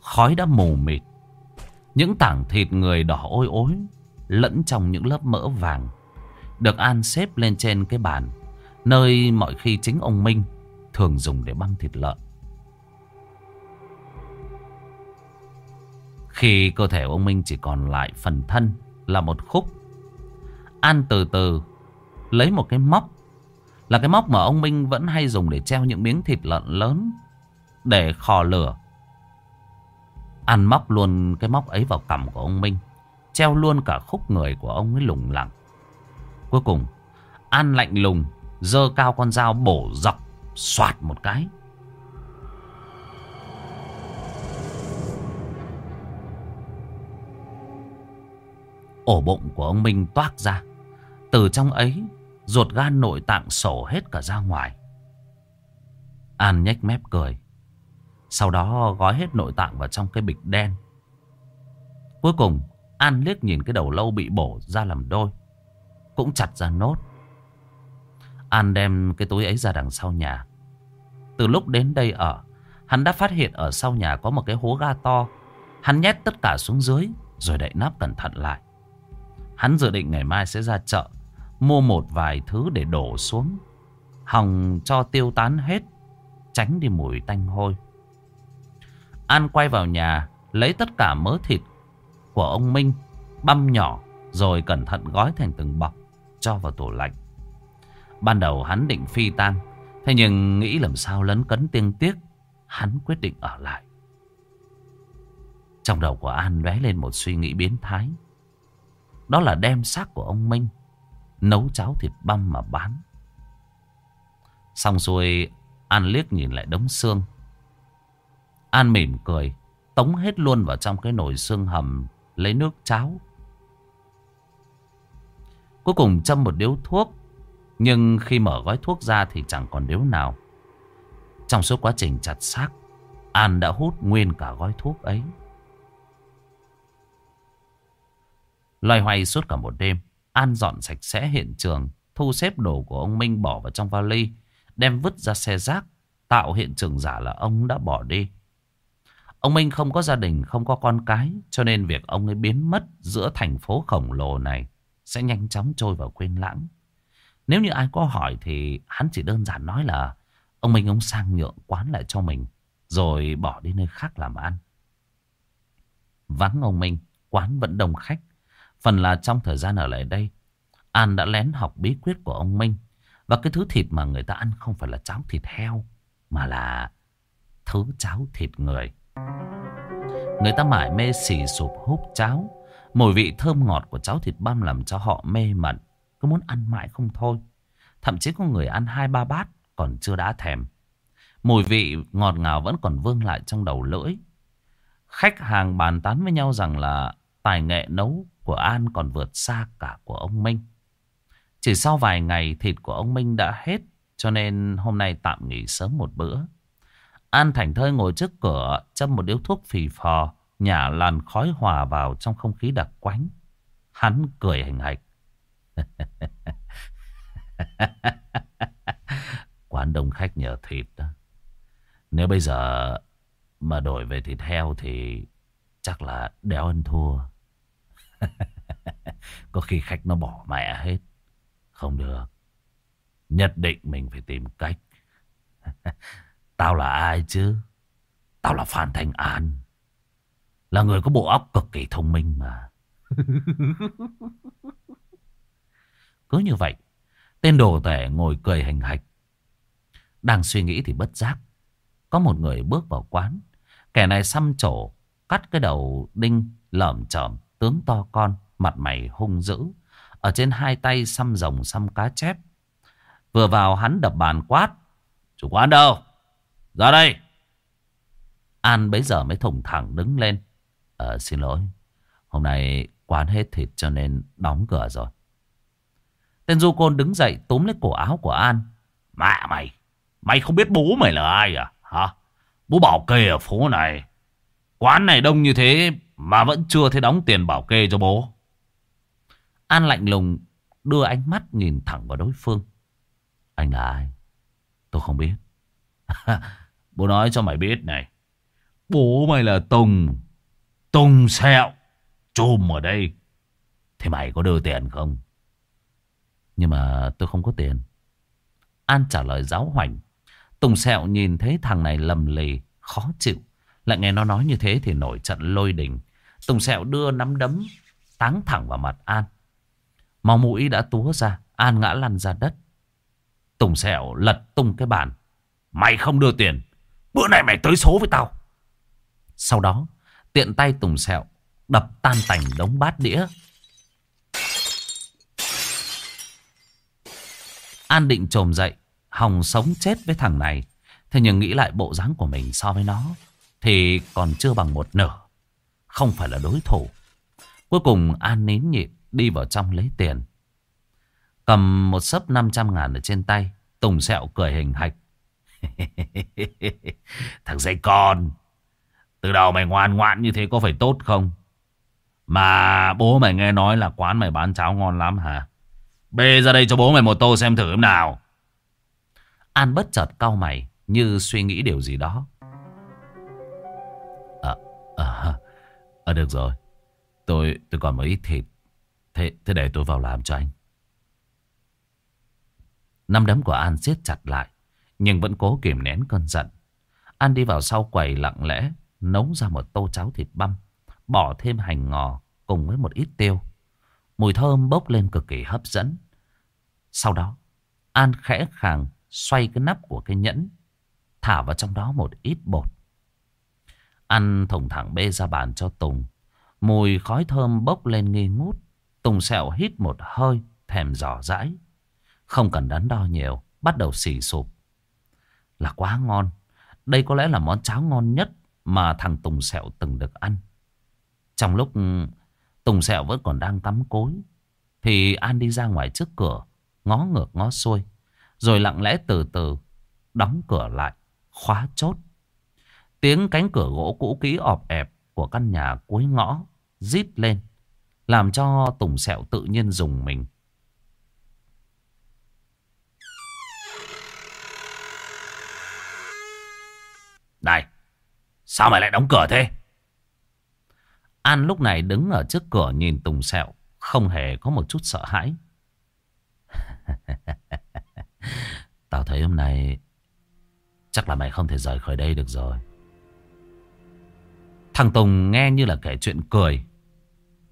khói đã mù mịt. Những tảng thịt người đỏ ôi ối lẫn trong những lớp mỡ vàng được An xếp lên trên cái bàn nơi mọi khi chính ông Minh thường dùng để băm thịt lợn. Khi cơ thể ông Minh chỉ còn lại phần thân là một khúc, An từ từ lấy một cái móc, là cái móc mà ông Minh vẫn hay dùng để treo những miếng thịt lợn lớn để khò lửa. An móc luôn cái móc ấy vào cằm của ông Minh, treo luôn cả khúc người của ông ấy lủng lẳng. Cuối cùng, An lạnh lùng, dơ cao con dao bổ dọc, soạt một cái. Ổ bụng của ông Minh toát ra. Từ trong ấy, ruột gan nội tạng sổ hết cả ra ngoài. An nhếch mép cười. Sau đó gói hết nội tạng vào trong cái bịch đen. Cuối cùng, An liếc nhìn cái đầu lâu bị bổ ra làm đôi. Cũng chặt ra nốt. An đem cái túi ấy ra đằng sau nhà. Từ lúc đến đây ở, hắn đã phát hiện ở sau nhà có một cái hố ga to. Hắn nhét tất cả xuống dưới, rồi đậy nắp cẩn thận lại. Hắn dự định ngày mai sẽ ra chợ, mua một vài thứ để đổ xuống. Hòng cho tiêu tán hết, tránh đi mùi tanh hôi. An quay vào nhà, lấy tất cả mớ thịt của ông Minh, băm nhỏ, rồi cẩn thận gói thành từng bọc, cho vào tủ lạnh. Ban đầu hắn định phi tang, thế nhưng nghĩ làm sao lấn cấn tiên tiếc, hắn quyết định ở lại. Trong đầu của An lóe lên một suy nghĩ biến thái. Đó là đem xác của ông Minh, nấu cháo thịt băm mà bán. Xong rồi An liếc nhìn lại đống xương An mỉm cười, tống hết luôn vào trong cái nồi xương hầm, lấy nước cháo. Cuối cùng châm một điếu thuốc, nhưng khi mở gói thuốc ra thì chẳng còn điếu nào. Trong suốt quá trình chặt xác, An đã hút nguyên cả gói thuốc ấy. Loài hoay suốt cả một đêm, An dọn sạch sẽ hiện trường, thu xếp đồ của ông Minh bỏ vào trong vali, đem vứt ra xe rác, tạo hiện trường giả là ông đã bỏ đi. Ông Minh không có gia đình, không có con cái, cho nên việc ông ấy biến mất giữa thành phố khổng lồ này sẽ nhanh chóng trôi vào quên lãng. Nếu như ai có hỏi thì hắn chỉ đơn giản nói là ông Minh ông sang nhượng quán lại cho mình, rồi bỏ đi nơi khác làm ăn. Vắng ông Minh, quán vẫn đông khách. Phần là trong thời gian ở lại đây, An đã lén học bí quyết của ông Minh. Và cái thứ thịt mà người ta ăn không phải là cháo thịt heo. Mà là thứ cháo thịt người. Người ta mải mê xì sụp húp cháo. Mùi vị thơm ngọt của cháo thịt băm làm cho họ mê mẩn. Cứ muốn ăn mãi không thôi. Thậm chí có người ăn hai ba bát còn chưa đã thèm. Mùi vị ngọt ngào vẫn còn vương lại trong đầu lưỡi. Khách hàng bàn tán với nhau rằng là tài nghệ nấu của An còn vượt xa cả của ông Minh. Chỉ sau vài ngày thịt của ông Minh đã hết, cho nên hôm nay tạm nghỉ sớm một bữa. An thành thơi ngồi trước cửa, châm một điếu thuốc phì phò, nhả làn khói hòa vào trong không khí đặc quánh. Hắn cười hình hạch. Quán đông khách nhờ thịt đó. Nếu bây giờ mà đổi về thịt heo thì chắc là đéo ăn thua. Có khi khách nó bỏ mẹ hết. Không được. Nhất định mình phải tìm cách. Tao là ai chứ? Tao là Phan Thanh An. Là người có bộ óc cực kỳ thông minh mà. Cứ như vậy, tên đồ tể ngồi cười hành hạch. Đang suy nghĩ thì bất giác. Có một người bước vào quán. Kẻ này xăm trổ, cắt cái đầu đinh lởm chởm, tướng to con, mặt mày hung dữ. Ở trên hai tay xăm rồng xăm cá chép. Vừa vào hắn đập bàn quát. Chủ quán đâu? Ra đây. An bấy giờ mới thủng thẳng đứng lên. Ờ xin lỗi. Hôm nay quán hết thịt cho nên đóng cửa rồi. Tên du côn đứng dậy túm lấy cổ áo của An. Mẹ mày. Mày không biết bố mày là ai à? Hả? Bố bảo kê ở phố này. Quán này đông như thế mà vẫn chưa thấy đóng tiền bảo kê cho bố. An lạnh lùng đưa ánh mắt nhìn thẳng vào đối phương. Anh là ai? Tôi không biết. bố nói cho mày biết này. Bố mày là Tùng. Tùng sẹo. Chùm ở đây. Thế mày có đưa tiền không? Nhưng mà tôi không có tiền. An trả lời giáo hoành. Tùng sẹo nhìn thấy thằng này lầm lì, khó chịu. Lại nghe nó nói như thế thì nổi trận lôi đình. Tùng sẹo đưa nắm đấm, táng thẳng vào mặt An. Máu mũi đã túa ra, An ngã lăn ra đất. Tùng sẹo lật tung cái bàn. Mày không đưa tiền, bữa nay mày tới số với tao. Sau đó, tiện tay Tùng sẹo đập tan tành đống bát đĩa. An định trồm dậy, hòng sống chết với thằng này. Thế nhưng nghĩ lại bộ dáng của mình so với nó, thì còn chưa bằng một nửa. Không phải là đối thủ. Cuối cùng An nín nhịn đi vào trong lấy tiền. Cầm một sấp 500 ngàn ở trên tay. Tùng sẹo cười hình hạch. Thằng dây con. Từ đầu mày ngoan ngoãn như thế có phải tốt không? Mà bố mày nghe nói là quán mày bán cháo ngon lắm hả? Bê ra đây cho bố mày một tô xem thử em nào. An bất chợt cau mày như suy nghĩ điều gì đó. À, à, à được rồi. Tôi tôi còn một ít thịt. Thế, thế để tôi vào làm cho anh. Năm đấm của An siết chặt lại. Nhưng vẫn cố kiềm nén cơn giận. An đi vào sau quầy lặng lẽ. Nấu ra một tô cháo thịt băm. Bỏ thêm hành ngò cùng với một ít tiêu. Mùi thơm bốc lên cực kỳ hấp dẫn. Sau đó, An khẽ khàng xoay cái nắp của cái nhẫn. Thả vào trong đó một ít bột. Ăn thùng thẳng bê ra bàn cho Tùng. Mùi khói thơm bốc lên nghi ngút. Tùng sẹo hít một hơi, thèm giỏ rãi. Không cần đắn đo nhiều, bắt đầu xì sụp. Là quá ngon. Đây có lẽ là món cháo ngon nhất mà thằng Tùng sẹo từng được ăn. Trong lúc ừ, Tùng sẹo vẫn còn đang cắm cối, thì An đi ra ngoài trước cửa, ngó ngược ngó xuôi. Rồi lặng lẽ từ từ đóng cửa lại, khóa chốt. Tiếng cánh cửa gỗ cũ kỹ ọp ẹp của căn nhà cuối ngõ rít lên. Làm cho Tùng Sẹo tự nhiên dùng mình. Này, sao mày lại đóng cửa thế? An lúc này đứng ở trước cửa nhìn Tùng Sẹo, không hề có một chút sợ hãi. Tao thấy hôm nay chắc là mày không thể rời khỏi đây được rồi. Thằng Tùng nghe như là kể chuyện cười.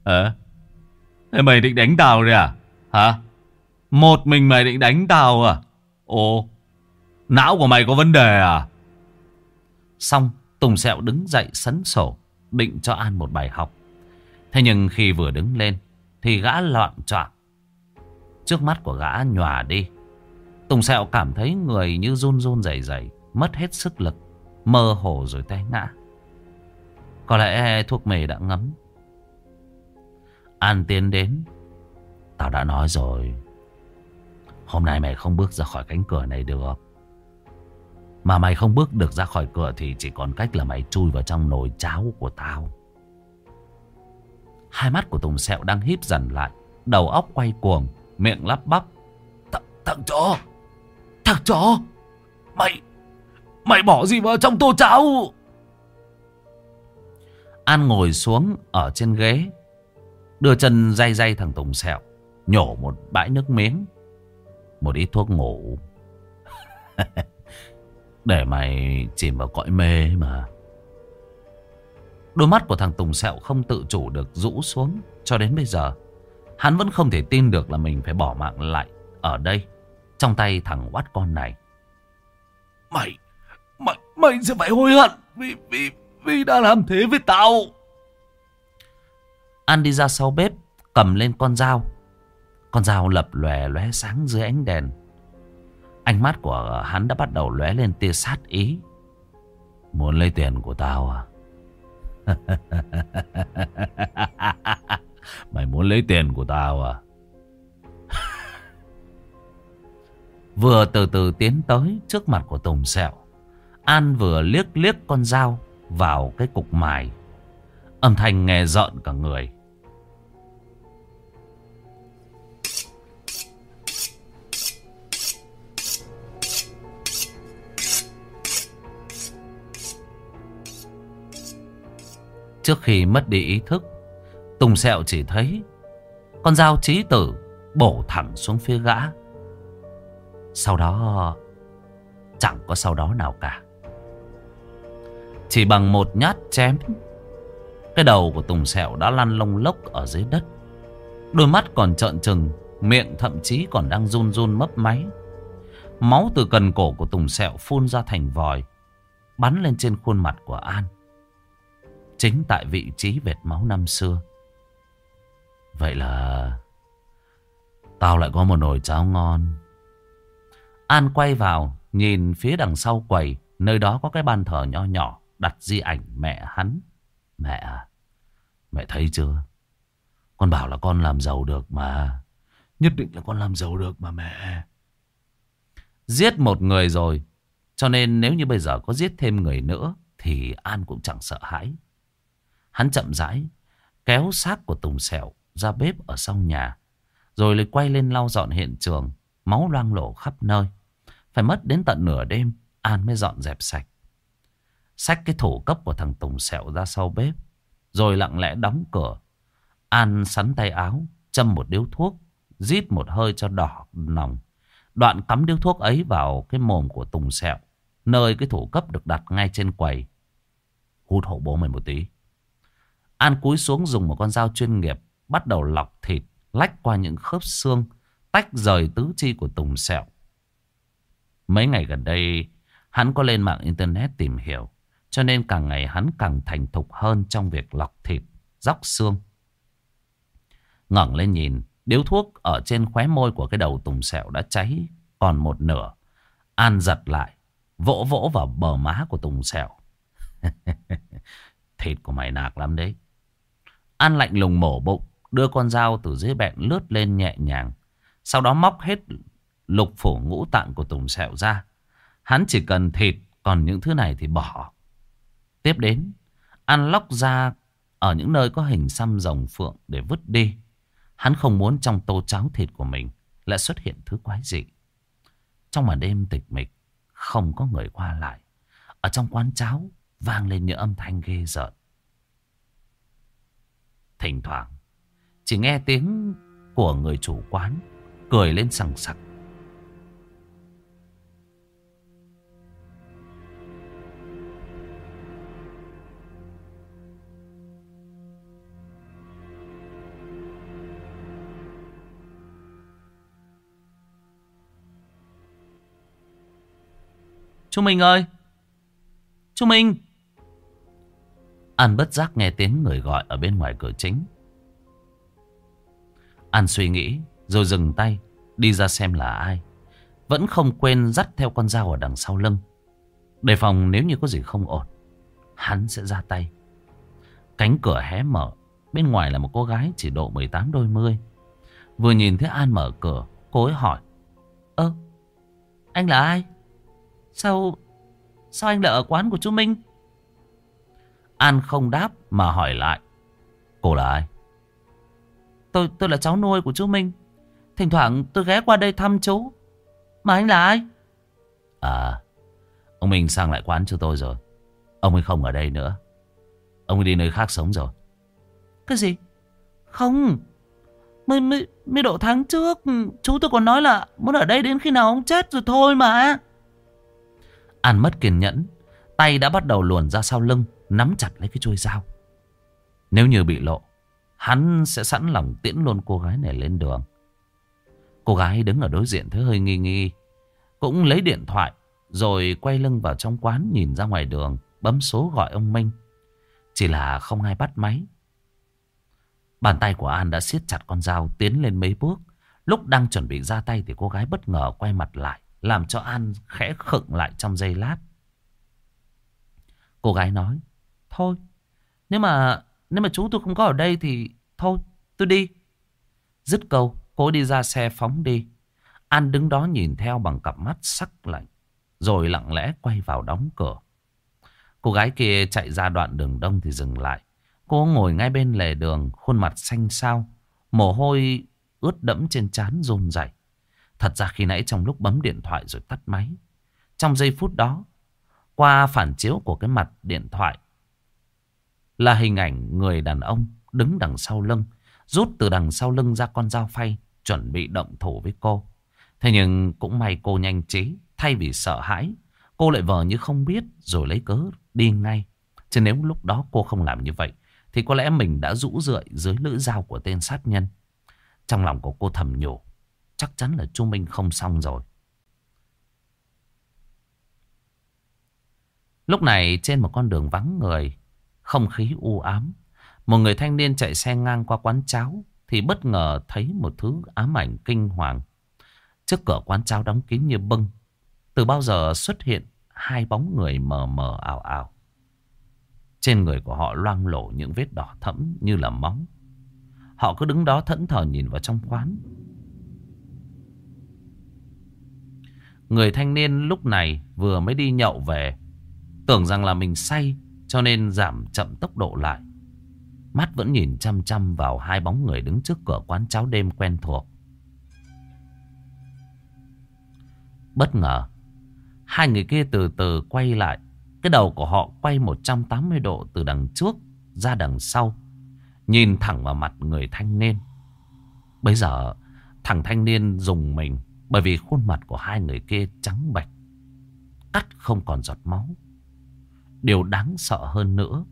Ờ? Thế mày định đánh tao rồi à? Hả? Một mình mày định đánh tao à? Ồ, não của mày có vấn đề à? Xong, Tùng Sẹo đứng dậy sấn sổ, định cho An một bài học. Thế nhưng khi vừa đứng lên, thì gã loạn trọng. Trước mắt của gã nhòa đi. Tùng Sẹo cảm thấy người như run run rẩy rẩy, mất hết sức lực, mơ hồ rồi té ngã. Có lẽ thuốc mề đã ngấm. An tiến đến. Tao đã nói rồi. Hôm nay mày không bước ra khỏi cánh cửa này được. Mà mày không bước được ra khỏi cửa thì chỉ còn cách là mày chui vào trong nồi cháo của tao. Hai mắt của Tùng Sẹo đang híp dần lại. Đầu óc quay cuồng, miệng lắp bắp. Th thằng chó, thằng chó, mày, mày bỏ gì vào trong tô cháo? An ngồi xuống ở trên ghế. Đưa chân day day thằng Tùng Sẹo. Nhổ một bãi nước miếng. Một ít thuốc ngủ. Để mày chìm vào cõi mê mà. Đôi mắt của thằng Tùng Sẹo không tự chủ được rũ xuống cho đến bây giờ. Hắn vẫn không thể tin được là mình phải bỏ mạng lại ở đây. Trong tay thằng oát con này. Mày, mày, mày sẽ phải hối hận vì, vì, vì đã làm thế với tao. An đi ra sau bếp, cầm lên con dao. Con dao lập lòe lóe sáng dưới ánh đèn. Ánh mắt của hắn đã bắt đầu lóe lên tia sát ý. Muốn lấy tiền của tao à? Mày muốn lấy tiền của tao à? vừa từ từ tiến tới trước mặt của Tùng Sẹo. An vừa liếc liếc con dao vào cái cục mài. Âm thanh nghe rợn cả người. Trước khi mất đi ý thức. Tùng Sẹo chỉ thấy Con dao trí tử Bổ thẳng xuống phía gã. Sau đó, Chẳng có sau đó nào cả. Chỉ bằng một nhát chém, Cái đầu của Tùng Sẹo đã lăn lông lốc ở dưới đất. Đôi mắt còn trợn trừng, Miệng thậm chí còn đang run run mấp máy. Máu từ cần cổ của Tùng Sẹo phun ra thành vòi, Bắn lên trên khuôn mặt của An. Chính tại vị trí vệt máu năm xưa. Vậy là Tao lại có một nồi cháo ngon. An quay vào, Nhìn phía đằng sau quầy, Nơi đó có cái bàn thờ nho nhỏ, Đặt di ảnh mẹ hắn. Mẹ à Mẹ thấy chưa? Con bảo là con làm giàu được mà. Nhất định là con làm giàu được mà mẹ. Giết một người rồi, Cho nên nếu như bây giờ có giết thêm người nữa Thì An cũng chẳng sợ hãi. Hắn chậm rãi, kéo xác của Tùng Sẹo ra bếp ở sau nhà. Rồi lại quay lên lau dọn hiện trường. Máu loang lổ khắp nơi. Phải mất đến tận nửa đêm, An mới dọn dẹp sạch. Xách cái thủ cấp của thằng Tùng Sẹo ra sau bếp. Rồi lặng lẽ đóng cửa. An sắn tay áo. Châm một điếu thuốc. Rít một hơi cho đỏ nòng. Đoạn cắm điếu thuốc ấy vào cái mồm của Tùng Sẹo. Nơi cái thủ cấp được đặt ngay trên quầy. Hút hộ bố mày một tí. An cúi xuống dùng một con dao chuyên nghiệp bắt đầu lọc thịt, lách qua những khớp xương, tách rời tứ chi của Tùng Sẹo. Mấy ngày gần đây, hắn có lên mạng Internet tìm hiểu, cho nên càng ngày hắn càng thành thục hơn trong việc lọc thịt, róc xương. ngẩng lên nhìn, điếu thuốc ở trên khóe môi của cái đầu Tùng Sẹo đã cháy còn một nửa. An giật lại, vỗ vỗ vào bờ má của Tùng Sẹo. Thịt của mày nạc lắm đấy. An lạnh lùng mổ bụng, đưa con dao từ dưới bẹn lướt lên nhẹ nhàng. Sau đó móc hết lục phủ ngũ tạng của Tùng Sẹo ra. Hắn chỉ cần thịt, còn những thứ này thì bỏ. Tiếp đến, An lóc ra ở những nơi có hình xăm rồng phượng để vứt đi. Hắn không muốn trong tô cháo thịt của mình lại xuất hiện thứ quái dị. Trong màn đêm tịch mịch, không có người qua lại. Ở trong quán cháo vang lên những âm thanh ghê rợn. Thỉnh thoảng Chỉ nghe tiếng của người chủ quán Cười lên sằng sặc Chú Minh ơi! Chú Minh! An bất giác nghe tiếng người gọi ở bên ngoài cửa chính. An suy nghĩ, Rồi dừng tay, Đi ra xem là ai. Vẫn không quên dắt theo con dao ở đằng sau lưng. Đề phòng nếu như có gì không ổn, Hắn sẽ ra tay. Cánh cửa hé mở, Bên ngoài là một cô gái chỉ độ 18 đôi mươi. Vừa nhìn thấy An mở cửa, Cô ấy hỏi, Ơ, anh là ai? Sao Sao anh lại ở quán của chú Minh? An không đáp mà hỏi lại. Cô là ai? Tôi tôi là cháu nuôi của chú Minh. Thỉnh thoảng tôi ghé qua đây thăm chú. Mà anh là ai? À Ông Minh sang lại quán cho tôi rồi. Ông ấy không ở đây nữa. Ông ấy đi nơi khác sống rồi. Cái gì? Không. Mới, mới, mới độ tháng trước Chú tôi còn nói là muốn ở đây đến khi nào ông chết rồi thôi mà. An mất kiên nhẫn Tay đã bắt đầu luồn ra sau lưng. Nắm chặt lấy cái chuôi dao. Nếu như bị lộ, Hắn sẽ sẵn lòng tiễn luôn cô gái này lên đường. Cô gái đứng ở đối diện thấy hơi nghi nghi, Cũng lấy điện thoại Rồi quay lưng vào trong quán Nhìn ra ngoài đường, Bấm số gọi ông Minh. Chỉ là không ai bắt máy. Bàn tay của An đã siết chặt con dao Tiến lên mấy bước. Lúc đang chuẩn bị ra tay Thì cô gái bất ngờ quay mặt lại, Làm cho An khẽ khựng lại trong giây lát. Cô gái nói Thôi. Nếu mà nếu mà chú tôi không có ở đây thì Thôi, tôi đi. Dứt câu, cô đi ra xe phóng đi. An đứng đó nhìn theo bằng cặp mắt sắc lạnh, Rồi lặng lẽ quay vào đóng cửa. Cô gái kia chạy ra đoạn đường đông thì dừng lại. Cô ngồi ngay bên lề đường, Khuôn mặt xanh xao, Mồ hôi ướt đẫm trên trán rôn rẩy. Thật ra khi nãy trong lúc bấm điện thoại rồi tắt máy, Trong giây phút đó, Qua phản chiếu của cái mặt điện thoại là hình ảnh người đàn ông đứng đằng sau lưng, rút từ đằng sau lưng ra con dao phay, chuẩn bị động thủ với cô. Thế nhưng cũng may cô nhanh trí, thay vì sợ hãi, cô lại vờ như không biết rồi lấy cớ đi ngay. Chứ nếu lúc đó cô không làm như vậy, thì có lẽ mình đã rũ rượi dưới lưỡi dao của tên sát nhân. Trong lòng của cô thầm nhủ, chắc chắn là Chu Minh không xong rồi. Lúc này trên một con đường vắng người, không khí u ám. Một người thanh niên chạy xe ngang qua quán cháo thì bất ngờ thấy một thứ ám ảnh kinh hoàng. Trước cửa quán cháo đóng kín như bưng. Từ bao giờ xuất hiện hai bóng người mờ mờ ảo ảo. Trên người của họ loang lổ những vết đỏ thẫm như là móng. Họ cứ đứng đó thẫn thờ nhìn vào trong quán. Người thanh niên lúc này vừa mới đi nhậu về. Tưởng rằng là mình say cho nên giảm chậm tốc độ lại. Mắt vẫn nhìn chăm chăm vào hai bóng người đứng trước cửa quán cháo đêm quen thuộc. Bất ngờ, Hai người kia từ từ quay lại. Cái đầu của họ quay 180 độ từ đằng trước ra đằng sau, Nhìn thẳng vào mặt người thanh niên. Bây giờ, thằng thanh niên dùng mình Bởi vì khuôn mặt của hai người kia trắng bạch Cắt không còn giọt máu. Điều đáng sợ hơn nữa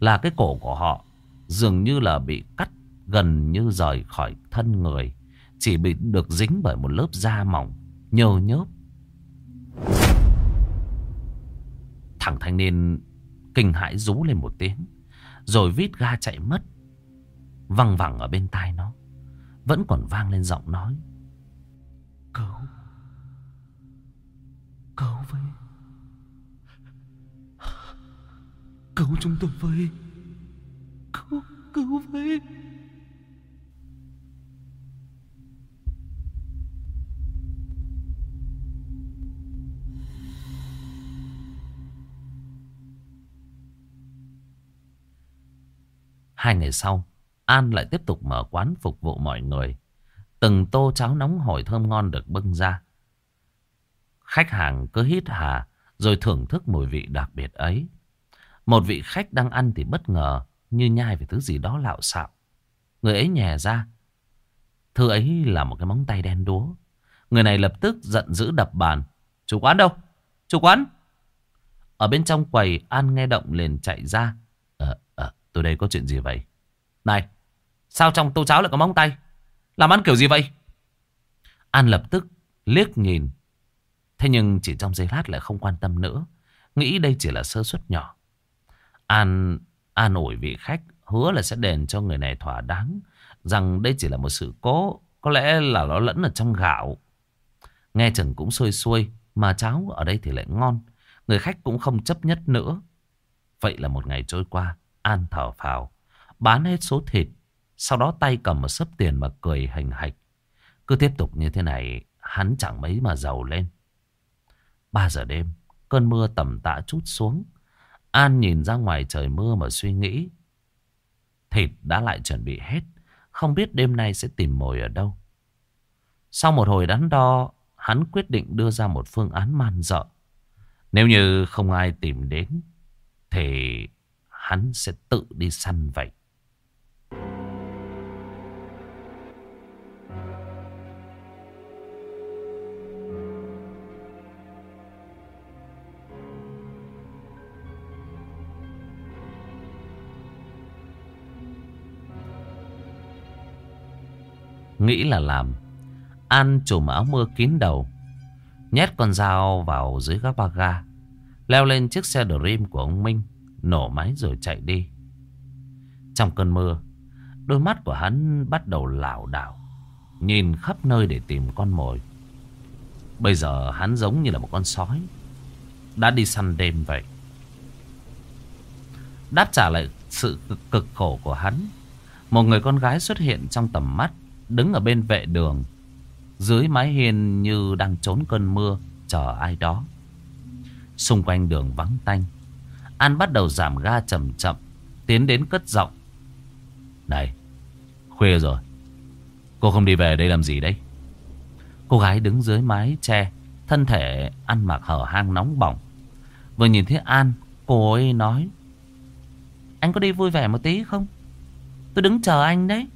là cái cổ của họ dường như là bị cắt gần như rời khỏi thân người. Chỉ bị được dính bởi một lớp da mỏng, nhơ nhớp. Thằng thanh niên kinh hãi rú lên một tiếng, rồi vít ga chạy mất. Văng vẳng ở bên tai nó, vẫn còn vang lên giọng nói. Cứu, cứu với Cứu chúng tôi với. Cứu, cứu với. Hai ngày sau An lại tiếp tục mở quán phục vụ mọi người. Từng tô cháo nóng hổi thơm ngon được bưng ra. Khách hàng cứ hít hà Rồi thưởng thức mùi vị đặc biệt ấy một vị khách đang ăn thì bất ngờ như nhai về thứ gì đó lạo xạo. Người ấy nhè ra. Thứ ấy là một cái móng tay đen đúa. Người này lập tức giận dữ đập bàn. Chủ quán đâu? Chủ quán! Ở bên trong quầy An nghe động liền chạy ra. Ờ, ờ, tôi đây có chuyện gì vậy? Này, sao trong tô cháo lại có móng tay? Làm ăn kiểu gì vậy? An lập tức liếc nhìn. Thế nhưng chỉ trong giây lát lại không quan tâm nữa. Nghĩ đây chỉ là sơ suất nhỏ. An an ủi vị khách, hứa là sẽ đền cho người này thỏa đáng. Rằng đây chỉ là một sự cố. Có lẽ là nó lẫn ở trong gạo. Nghe chừng cũng xuôi xuôi. Mà cháo ở đây thì lại ngon. Người khách cũng không chấp nhất nữa. Vậy là một ngày trôi qua. An thở phào. Bán hết số thịt. Sau đó tay cầm một sấp tiền mà cười hành hạch. Cứ tiếp tục như thế này. Hắn chẳng mấy mà giàu lên. 3 giờ đêm. Cơn mưa tầm tạ chút xuống. An nhìn ra ngoài trời mưa mà suy nghĩ. Thịt đã lại chuẩn bị hết. Không biết đêm nay sẽ tìm mồi ở đâu. Sau một hồi đắn đo, hắn quyết định đưa ra một phương án man dợ. Nếu như không ai tìm đến, thì hắn sẽ tự đi săn vậy. Nghĩ là làm. An trùm áo mưa kín đầu, Nhét con dao vào dưới các ba ga, Leo lên chiếc xe Dream của ông Minh, Nổ máy rồi chạy đi. Trong cơn mưa, Đôi mắt của hắn bắt đầu lảo đảo, Nhìn khắp nơi để tìm con mồi. Bây giờ hắn giống như là một con sói, Đã đi săn đêm vậy. Đáp trả lại sự cực khổ của hắn, Một người con gái xuất hiện trong tầm mắt Đứng ở bên vệ đường, Dưới mái hiên như đang trốn cơn mưa, Chờ ai đó. Xung quanh đường vắng tanh, An bắt đầu giảm ga chậm chậm, Tiến đến cất giọng. Này, Khuya rồi, Cô không đi về đây làm gì đấy? Cô gái đứng dưới mái tre Thân thể ăn mặc hở hang nóng bỏng. Vừa nhìn thấy An, Cô ấy nói, Anh có đi vui vẻ một tí không? Tôi đứng chờ anh đấy.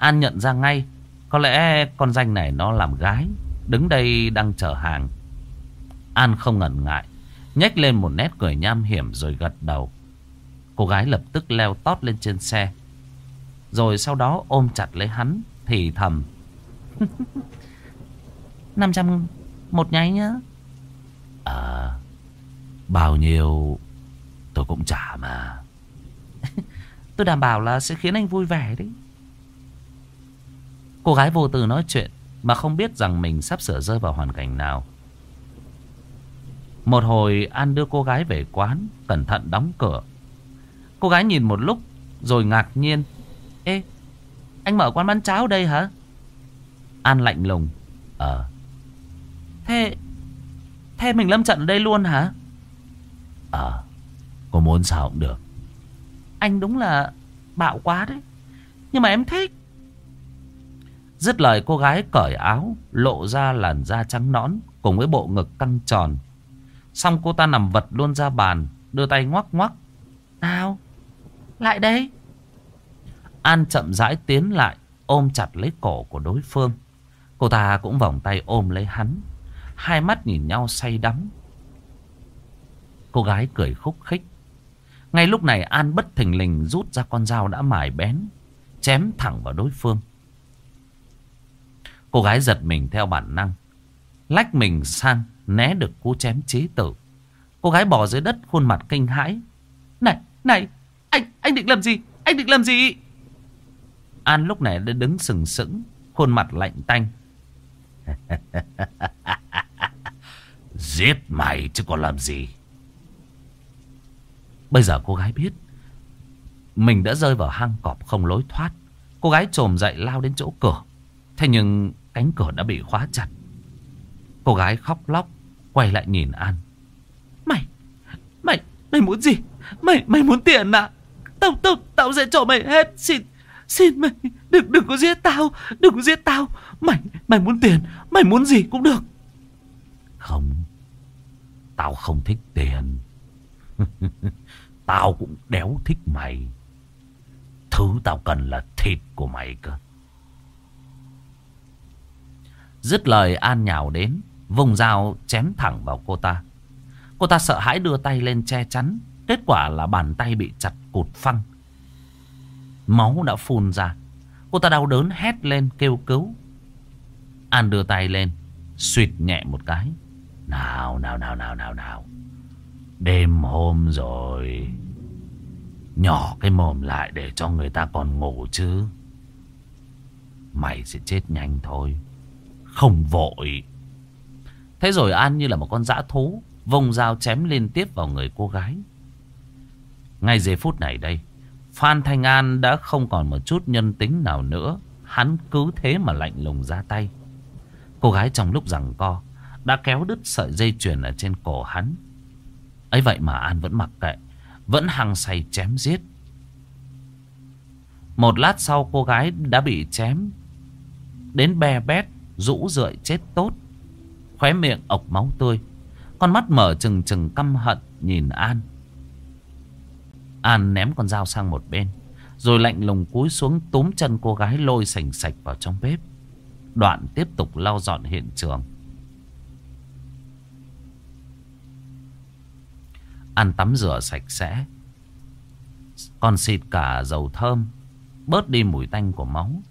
An nhận ra ngay, Có lẽ con danh này nó làm gái, Đứng đây đang chờ hàng. An không ngần ngại, nhếch lên một nét cười nham hiểm rồi gật đầu. Cô gái lập tức leo tót lên trên xe. Rồi sau đó ôm chặt lấy hắn, Thì thầm 500 một nháy nhá. À Bao nhiêu? Tôi cũng trả mà. Tôi đảm bảo là sẽ khiến anh vui vẻ đấy. Cô gái vô tư nói chuyện Mà không biết rằng mình sắp sửa rơi vào hoàn cảnh nào. Một hồi An đưa cô gái về quán, Cẩn thận đóng cửa. Cô gái nhìn một lúc, Rồi ngạc nhiên. Ê, anh mở quán bán cháo đây hả? An lạnh lùng. Ờ. Thế Thế mình lâm trận ở đây luôn hả? Ờ Cô muốn sao cũng được. Anh đúng là bạo quá đấy. Nhưng mà em thích. Dứt lời cô gái cởi áo, Lộ ra làn da trắng nõn Cùng với bộ ngực căng tròn. Xong cô ta nằm vật luôn ra bàn, Đưa tay ngoắc ngoắc. Nào, Lại đây. An chậm rãi tiến lại, Ôm chặt lấy cổ của đối phương. Cô ta cũng vòng tay ôm lấy hắn. Hai mắt nhìn nhau say đắm. Cô gái cười khúc khích. Ngay lúc này An bất thình lình rút ra con dao đã mài bén, Chém thẳng vào đối phương. Cô gái giật mình theo bản năng. Lách mình sang né được cú chém chí tử. Cô gái bò dưới đất khuôn mặt kinh hãi. Này, này, anh, anh định làm gì? Anh định làm gì? An lúc này đã đứng sừng sững, khuôn mặt lạnh tanh. Giết mày chứ còn làm gì? Bây giờ cô gái biết mình đã rơi vào hang cọp không lối thoát. Cô gái trồm dậy lao đến chỗ cửa. Thế nhưng Cánh cửa đã bị khóa chặt. Cô gái khóc lóc Quay lại nhìn An. Mày Mày Mày muốn gì? Mày Mày muốn tiền à? Tao Tao Tao sẽ cho mày hết. Xin Xin mày Đừng Đừng có giết tao Đừng có giết tao. Mày Mày muốn tiền Mày muốn gì cũng được. Không Tao không thích tiền. Tao cũng đéo thích mày. Thứ tao cần là thịt của mày cơ Dứt lời An nhào đến, Vùng dao chém thẳng vào cô ta. Cô ta sợ hãi đưa tay lên che chắn, Kết quả là bàn tay bị chặt cụt phăng. Máu đã phun ra. Cô ta đau đớn hét lên kêu cứu. An đưa tay lên Xuyệt nhẹ một cái. Nào nào nào nào nào nào. Đêm hôm rồi. Nhỏ cái mồm lại để cho người ta còn ngủ chứ. Mày sẽ chết nhanh thôi. Không vội. Thế rồi An như là một con dã thú, Vông dao chém liên tiếp vào người cô gái. Ngay giây phút này đây, Phan Thanh An đã không còn một chút nhân tính nào nữa. Hắn cứ thế mà lạnh lùng ra tay. Cô gái trong lúc rằng co Đã kéo đứt sợi dây chuyền ở trên cổ hắn. Ấy vậy mà An vẫn mặc kệ, Vẫn hăng say chém giết. Một lát sau cô gái đã bị chém Đến be bét Rũ rượi chết tốt. Khóe miệng ọc máu tươi, Con mắt mở trừng trừng căm hận Nhìn An. An ném con dao sang một bên, Rồi lạnh lùng cúi xuống túm chân cô gái lôi sành sạch vào trong bếp. Đoạn tiếp tục lau dọn hiện trường. An tắm rửa sạch sẽ. Còn xịt cả dầu thơm, Bớt đi mùi tanh của máu.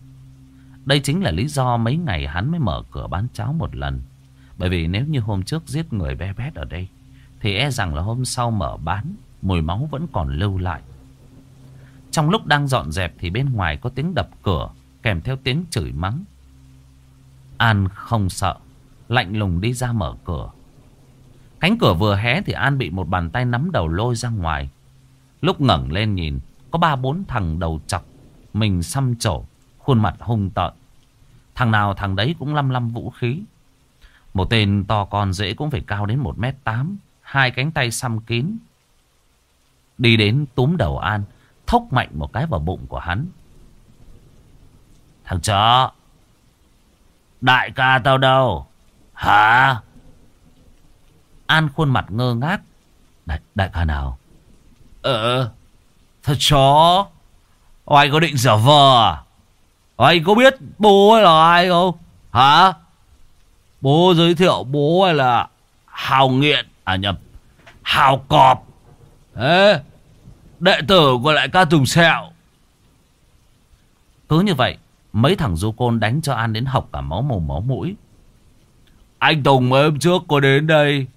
Đây chính là lý do mấy ngày hắn mới mở cửa bán cháo một lần. Bởi vì nếu như hôm trước giết người bé bét ở đây, Thì e rằng là hôm sau mở bán, Mùi máu vẫn còn lưu lại. Trong lúc đang dọn dẹp Thì bên ngoài có tiếng đập cửa, Kèm theo tiếng chửi mắng. An không sợ, Lạnh lùng đi ra mở cửa. Cánh cửa vừa hé thì An bị một bàn tay nắm đầu lôi ra ngoài. Lúc ngẩng lên nhìn, Có ba bốn thằng đầu chọc, Mình xăm trổ, Khuôn mặt hung tợn. Thằng nào thằng đấy cũng lăm lăm vũ khí. Một tên to con dễ cũng phải cao đến 1m8 Hai cánh tay xăm kín. Đi đến túm đầu An Thốc mạnh một cái vào bụng của hắn. Thằng chó Đại ca tao đâu? Hả? An khuôn mặt ngơ ngác. Đại, đại ca nào? Ờ Thật chó. Oai có định giả vờ à? Anh có biết bố ấy là ai không? Hả? Bố giới thiệu bố ấy là Hào nghiện À nhầm, Hào cọp. Ê, Đệ tử của lại ca Tùng Sẹo. Cứ như vậy, Mấy thằng du côn đánh cho An đến học cả máu mồm máu mũi. Anh Tùng mới hôm trước có đến đây.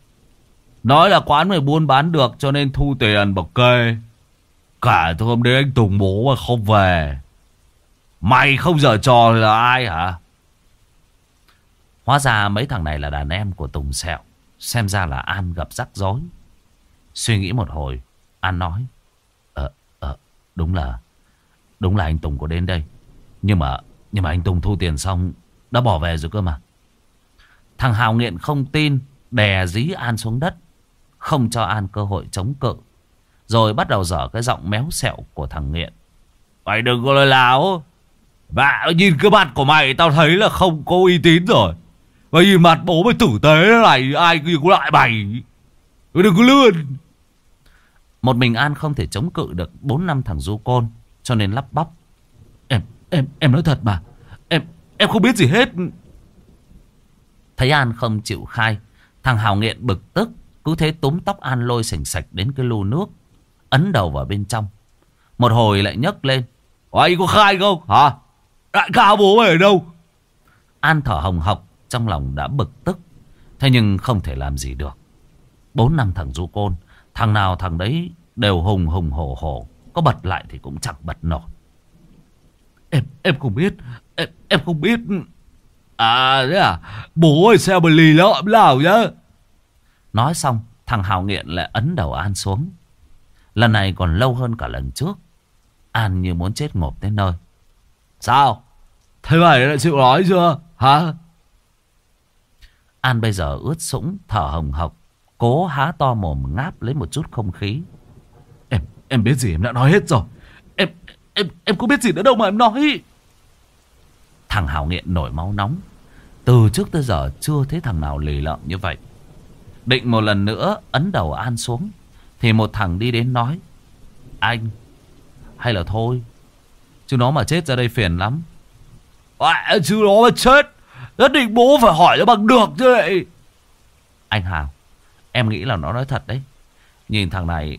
Nói là quán mày buôn bán được cho nên thu tiền bậc kê. Cả tôi hôm đấy anh Tùng bố mà không về. Mày không giờ trò là ai hả? Hóa ra mấy thằng này là đàn em của Tùng Sẹo. Xem ra là An gặp rắc rối. Suy nghĩ một hồi An nói Ờ, ờ, đúng là Đúng là anh Tùng có đến đây. Nhưng mà nhưng mà anh Tùng thu tiền xong Đã bỏ về rồi cơ mà. Thằng Hào nghiện không tin Đè dí An xuống đất Không cho An cơ hội chống cự. Rồi bắt đầu dở cái giọng méo xẹo của thằng nghiện. Mày đừng có lời láo và nhìn cái mặt của mày Tao thấy là không có uy tín rồi. Và nhìn mặt bố mày tử tế này Ai cũng lại mày? Mày đừng có lươn. Một mình An không thể chống cự được bốn năm thằng du côn Cho nên lắp bắp. Em, em, em nói thật mà. Em, em không biết gì hết. Thấy An không chịu khai Thằng Hào nghiện bực tức Cứ thế túm tóc An lôi sành sạch đến cái lu nước Ấn đầu vào bên trong. Một hồi lại nhấc lên. Anh có khai không? Hả Đại ca bố mày ở đâu? An thở hồng học Trong lòng đã bực tức. Thế nhưng không thể làm gì được. Bốn năm thằng du côn Thằng nào thằng đấy đều hùng hùng hổ hổ Có bật lại thì cũng chẳng bật nổi. Em em không biết Em, em không biết. À thế à? Bố ơi xe mà lì lợm nào nhá? Nói xong Thằng Hào Nghiện lại ấn đầu An xuống. Lần này còn lâu hơn cả lần trước. An như muốn chết ngộp tới nơi. Sao? Thế mày đã chịu nói chưa? Hả? An bây giờ ướt sũng thở hồng hộc Cố há to mồm ngáp lấy một chút không khí. Em em biết gì em đã nói hết rồi. Em em em có biết gì nữa đâu mà em nói. Thằng Hào Nghiện nổi máu nóng. Từ trước tới giờ chưa thấy thằng nào lì lợm như vậy. Định một lần nữa ấn đầu An xuống Thì một thằng đi đến nói Anh Hay là thôi Chứ nó mà chết ra đây phiền lắm. À, Chứ nó mà chết Nhất định bố phải hỏi nó bằng được chứ vậy Anh Hào Em nghĩ là nó nói thật đấy. Nhìn thằng này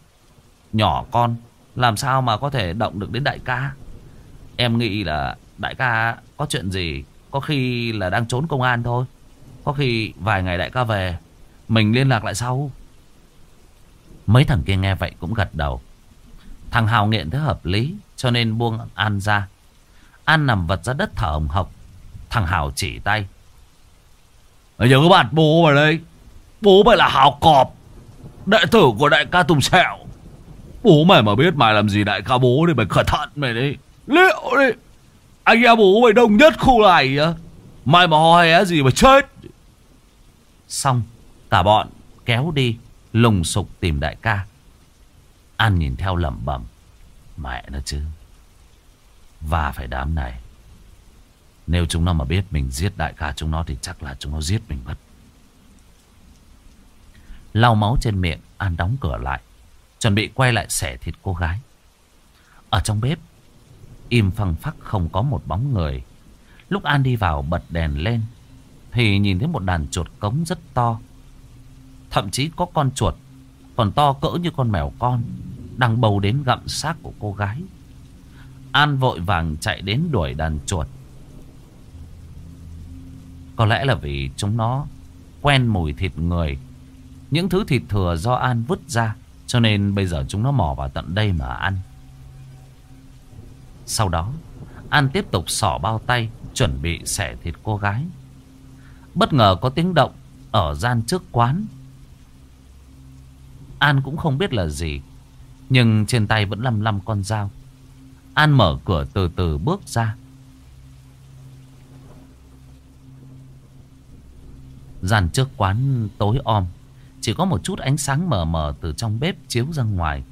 Nhỏ con Làm sao mà có thể động được đến đại ca? Em nghĩ là đại ca có chuyện gì Có khi là đang trốn công an thôi. Có khi vài ngày đại ca về Mình liên lạc lại sau. Mấy thằng kia nghe vậy cũng gật đầu. Thằng Hào nghiện thế hợp lý. Cho nên buông An ra. An nằm vật ra đất thở hồng hộc. Thằng Hào chỉ tay. Bây giờ các bạn bố mày đây Bố mày là Hào Cọp Đệ tử của đại ca Tùng Sẹo. Bố mày mà biết mày làm gì đại ca bố thì mày cẩn thận mày đi Liệu đi, Anh em bố mày đông nhất khu này á. Mày mà ho hé gì mà chết. Xong, Cả bọn kéo đi, Lùng sục tìm đại ca. An nhìn theo lẩm bẩm. Mẹ nó chứ. Và phải đám này. Nếu chúng nó mà biết mình giết đại ca chúng nó Thì chắc là chúng nó giết mình mất. Lau máu trên miệng, An đóng cửa lại, Chuẩn bị quay lại xẻ thịt cô gái. Ở trong bếp, Im phăng phắc không có một bóng người. Lúc An đi vào bật đèn lên, Thì nhìn thấy một đàn chuột cống rất to. Thậm chí có con chuột, Còn to cỡ như con mèo con. Đang bầu đến gặm xác của cô gái. An vội vàng chạy đến đuổi đàn chuột. Có lẽ là vì chúng nó quen mùi thịt người. Những thứ thịt thừa do An vứt ra, Cho nên bây giờ chúng nó mò vào tận đây mà ăn. Sau đó, An tiếp tục xỏ bao tay, Chuẩn bị xẻ thịt cô gái. Bất ngờ có tiếng động Ở gian trước quán. An cũng không biết là gì. Nhưng trên tay vẫn lăm lăm con dao. An mở cửa từ từ bước ra. Gian trước quán tối om, Chỉ có một chút ánh sáng mờ mờ từ trong bếp chiếu ra ngoài.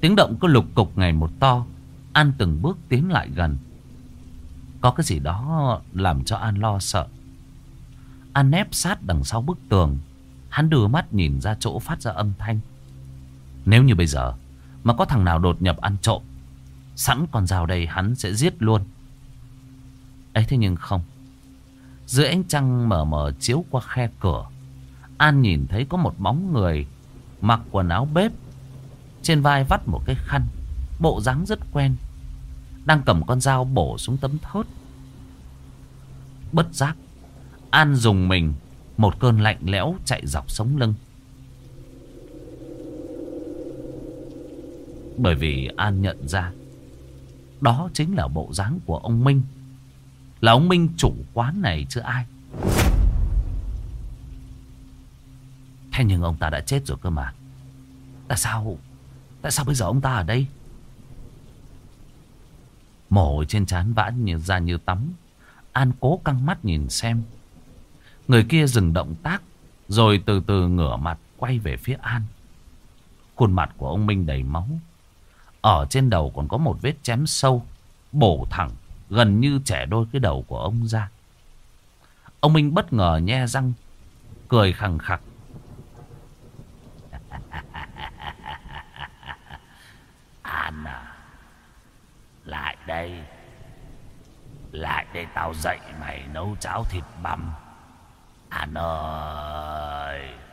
Tiếng động cứ lục cục ngày một to, An từng bước tiến lại gần. Có cái gì đó làm cho An lo sợ. An nép sát đằng sau bức tường, Hắn đưa mắt nhìn ra chỗ phát ra âm thanh. Nếu như bây giờ Mà có thằng nào đột nhập ăn trộm, Sẵn con dao đây hắn sẽ giết luôn. Ấy thế nhưng không. Dưới ánh trăng mờ mờ chiếu qua khe cửa, An nhìn thấy có một bóng người Mặc quần áo bếp, Trên vai vắt một cái khăn, Bộ dáng rất quen, Đang cầm con dao bổ xuống tấm thớt. Bất giác, An dùng mình một cơn lạnh lẽo chạy dọc sống lưng. Bởi vì An nhận ra, Đó chính là bộ dáng của ông Minh. Là ông Minh chủ quán này chứ ai. Thế nhưng ông ta đã chết rồi cơ mà. Tại sao Tại sao bây giờ ông ta ở đây? Mồ trên trán vã như, ra như tắm. An cố căng mắt nhìn xem. Người kia dừng động tác, Rồi từ từ ngửa mặt quay về phía An. Khuôn mặt của ông Minh đầy máu. Ở trên đầu còn có một vết chém sâu, Bổ thẳng, Gần như trẻ đôi cái đầu của ông ra. Ông Minh bất ngờ nhe răng, Cười khẳng khặc. An à Lại đây Lại đây tao dạy mày nấu cháo thịt băm An ơi!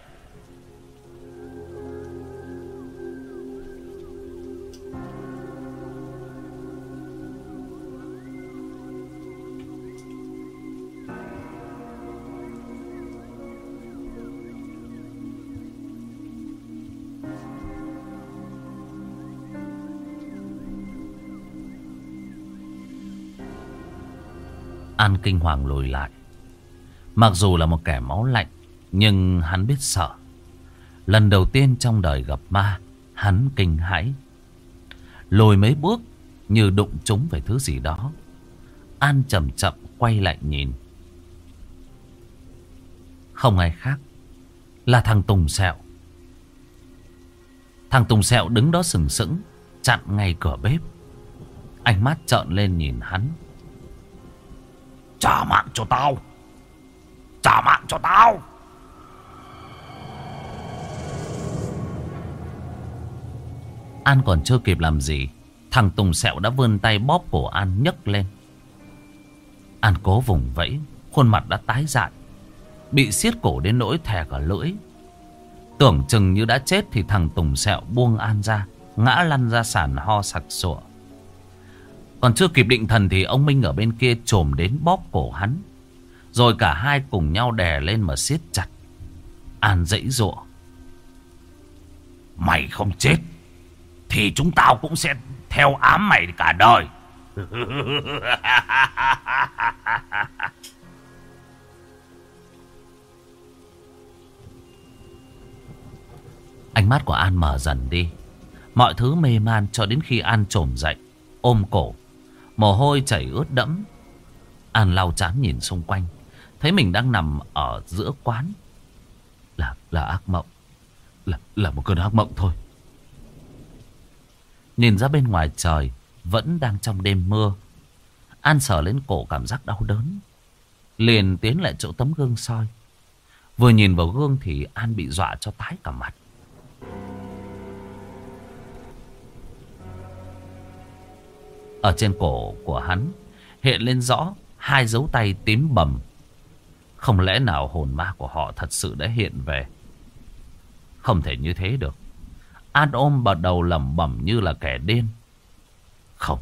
An kinh hoàng lùi lại. Mặc dù là một kẻ máu lạnh, Nhưng hắn biết sợ. Lần đầu tiên trong đời gặp ma, Hắn kinh hãi. Lùi mấy bước Như đụng trúng về thứ gì đó. An chậm chậm quay lại nhìn. Không ai khác Là thằng Tùng Sẹo. Thằng Tùng Sẹo đứng đó sừng sững, Chặn ngay cửa bếp. Ánh mắt trợn lên nhìn hắn. Trả mạng cho tao. Trả mạng cho tao. An còn chưa kịp làm gì, Thằng Tùng Sẹo đã vươn tay bóp cổ An nhấc lên. An cố vùng vẫy, Khuôn mặt đã tái dại, Bị siết cổ đến nỗi thè cả lưỡi. Tưởng chừng như đã chết Thì thằng Tùng Sẹo buông An ra, Ngã lăn ra sàn ho sặc sụa. Còn chưa kịp định thần Thì ông Minh ở bên kia trồm đến bóp cổ hắn Rồi cả hai cùng nhau đè lên mà siết chặt. An dãy dụa. Mày không chết. Thì chúng tao cũng sẽ theo ám mày cả đời. Ánh mắt của An mở dần đi. Mọi thứ mê man cho đến khi An trồm dậy, ôm cổ. Mồ hôi chảy ướt đẫm. An lau chán nhìn xung quanh. Thấy mình đang nằm ở giữa quán. Là, là ác mộng. Là, là một cơn ác mộng thôi. Nhìn ra bên ngoài trời, vẫn đang trong đêm mưa. An sờ lên cổ cảm giác đau đớn. Liền tiến lại chỗ tấm gương soi. Vừa nhìn vào gương thì An bị dọa cho tái cả mặt. Ở trên cổ của hắn hiện lên rõ hai dấu tay tím bầm. Không lẽ nào hồn ma của họ thật sự đã hiện về? Không thể như thế được. An ôm vào đầu lẩm bẩm như là kẻ điên. Không,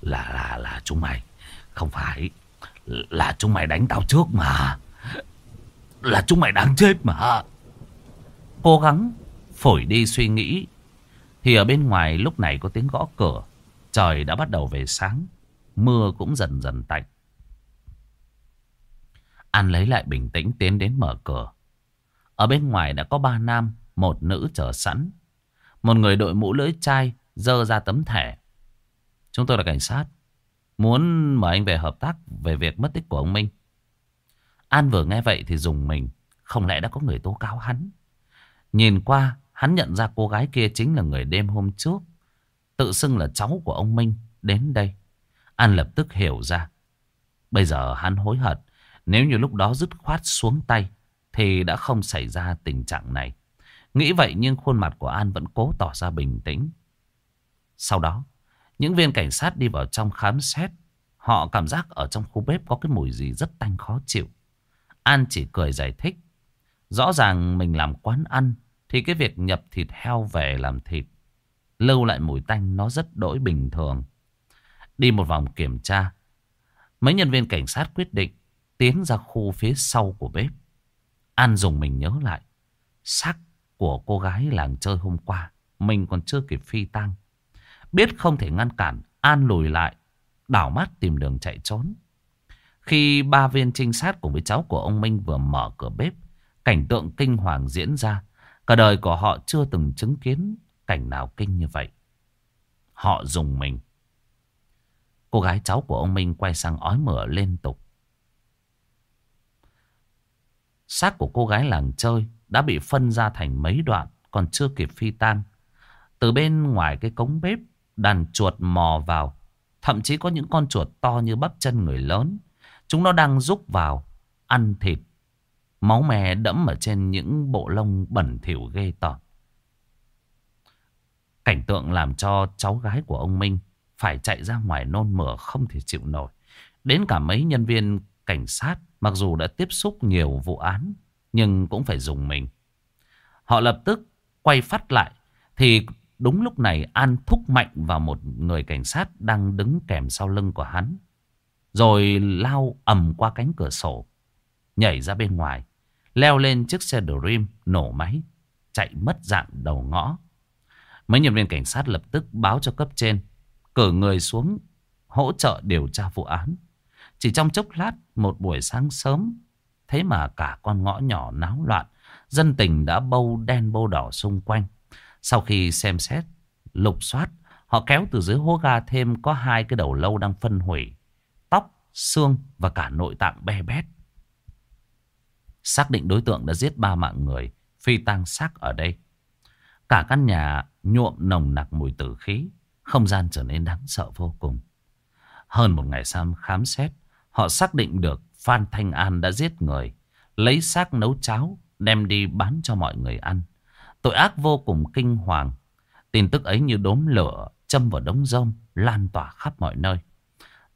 là là là chúng mày. Không phải, là chúng mày đánh tao trước mà. Là chúng mày đáng chết mà. Cố gắng phổi đi suy nghĩ. Thì ở bên ngoài lúc này có tiếng gõ cửa. Trời đã bắt đầu về sáng. Mưa cũng dần dần tạnh. An lấy lại bình tĩnh tiến đến mở cửa. Ở bên ngoài đã có ba nam, một nữ chờ sẵn. Một người đội mũ lưỡi chai dơ ra tấm thẻ. Chúng tôi là cảnh sát. Muốn mời anh về hợp tác về việc mất tích của ông Minh. An vừa nghe vậy thì dùng mình. Không lẽ đã có người tố cáo hắn. Nhìn qua, hắn nhận ra cô gái kia chính là người đêm hôm trước. Tự xưng là cháu của ông Minh đến đây. An lập tức hiểu ra. Bây giờ hắn hối hận. Nếu như lúc đó dứt khoát xuống tay thì đã không xảy ra tình trạng này. Nghĩ vậy nhưng khuôn mặt của An vẫn cố tỏ ra bình tĩnh. Sau đó, những viên cảnh sát đi vào trong khám xét. Họ cảm giác ở trong khu bếp có cái mùi gì rất tanh khó chịu. An chỉ cười giải thích. Rõ ràng mình làm quán ăn thì cái việc nhập thịt heo về làm thịt lưu lại mùi tanh nó rất đỗi bình thường. Đi một vòng kiểm tra, mấy nhân viên cảnh sát quyết định tiến ra khu phía sau của bếp. An dùng mình nhớ lại xác của cô gái làng chơi hôm qua, mình còn chưa kịp phi tang Biết không thể ngăn cản, An lùi lại, đảo mắt tìm đường chạy trốn. Khi ba viên trinh sát cùng với cháu của ông Minh vừa mở cửa bếp, cảnh tượng kinh hoàng diễn ra. Cả đời của họ chưa từng chứng kiến cảnh nào kinh như vậy. Họ dùng mình. Cô gái cháu của ông Minh quay sang ói mửa liên tục. Xác của cô gái làng chơi đã bị phân ra thành mấy đoạn còn chưa kịp phi tan Từ bên ngoài cái cống bếp, đàn chuột mò vào. Thậm chí có những con chuột to như bắp chân người lớn. Chúng nó đang rúc vào, ăn thịt. Máu mè đẫm ở trên những bộ lông bẩn thỉu ghê tởm. Cảnh tượng làm cho cháu gái của ông Minh phải chạy ra ngoài nôn mửa không thể chịu nổi. Đến cả mấy nhân viên cảnh sát mặc dù đã tiếp xúc nhiều vụ án nhưng cũng phải dùng mình. Họ lập tức quay phát lại thì đúng lúc này An thúc mạnh vào một người cảnh sát đang đứng kèm sau lưng của hắn. Rồi lao ầm qua cánh cửa sổ, nhảy ra bên ngoài, leo lên chiếc xe Dream nổ máy, chạy mất dạng đầu ngõ. Mấy nhân viên cảnh sát lập tức báo cho cấp trên, cử người xuống hỗ trợ điều tra vụ án. Chỉ trong chốc lát, một buổi sáng sớm, thế mà cả con ngõ nhỏ náo loạn, dân tình đã bâu đen bâu đỏ xung quanh. Sau khi xem xét, lục soát, họ kéo từ dưới hố ga thêm có hai cái đầu lâu đang phân hủy, tóc, xương và cả nội tạng be bét. Xác định đối tượng đã giết ba mạng người, phi tang xác ở đây. Cả căn nhà nhuộm nồng nặc mùi tử khí, không gian trở nên đáng sợ vô cùng. Hơn một ngày sau khám xét, họ xác định được Phan Thanh An đã giết người, lấy xác nấu cháo, đem đi bán cho mọi người ăn. Tội ác vô cùng kinh hoàng. Tin tức ấy như đốm lửa, châm vào đống rơm, lan tỏa khắp mọi nơi.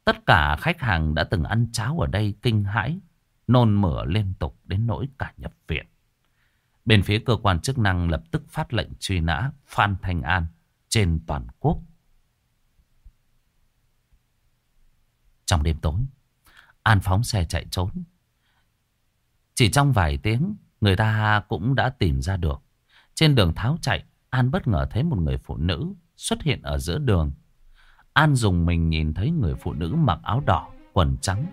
Tất cả khách hàng đã từng ăn cháo ở đây kinh hãi, nôn mửa liên tục đến nỗi cả nhập viện. Bên phía cơ quan chức năng lập tức phát lệnh truy nã Phan Thanh An trên toàn quốc. Trong đêm tối, An phóng xe chạy trốn. Chỉ trong vài tiếng, người ta cũng đã tìm ra được. Trên đường tháo chạy, An bất ngờ thấy một người phụ nữ xuất hiện ở giữa đường. An dùng mình nhìn thấy người phụ nữ mặc áo đỏ, quần trắng,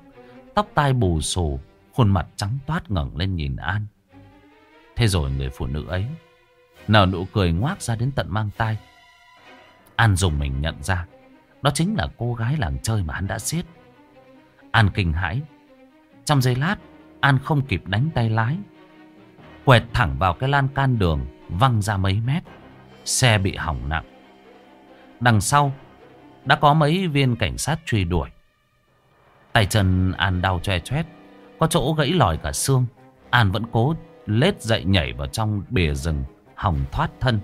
tóc tai bù xù, khuôn mặt trắng toát ngẩng lên nhìn An. Thế rồi người phụ nữ ấy nở nụ cười ngoác ra đến tận mang tai. An dùng mình nhận ra, đó chính là cô gái làng chơi mà hắn đã giết. An kinh hãi. Trong giây lát, An không kịp đánh tay lái. Quẹt thẳng vào cái lan can đường, văng ra mấy mét. Xe bị hỏng nặng. Đằng sau, đã có mấy viên cảnh sát truy đuổi. Tay chân An đau choe choét, có chỗ gãy lòi cả xương. An vẫn cố lết dậy nhảy vào trong bìa rừng, hòng thoát thân.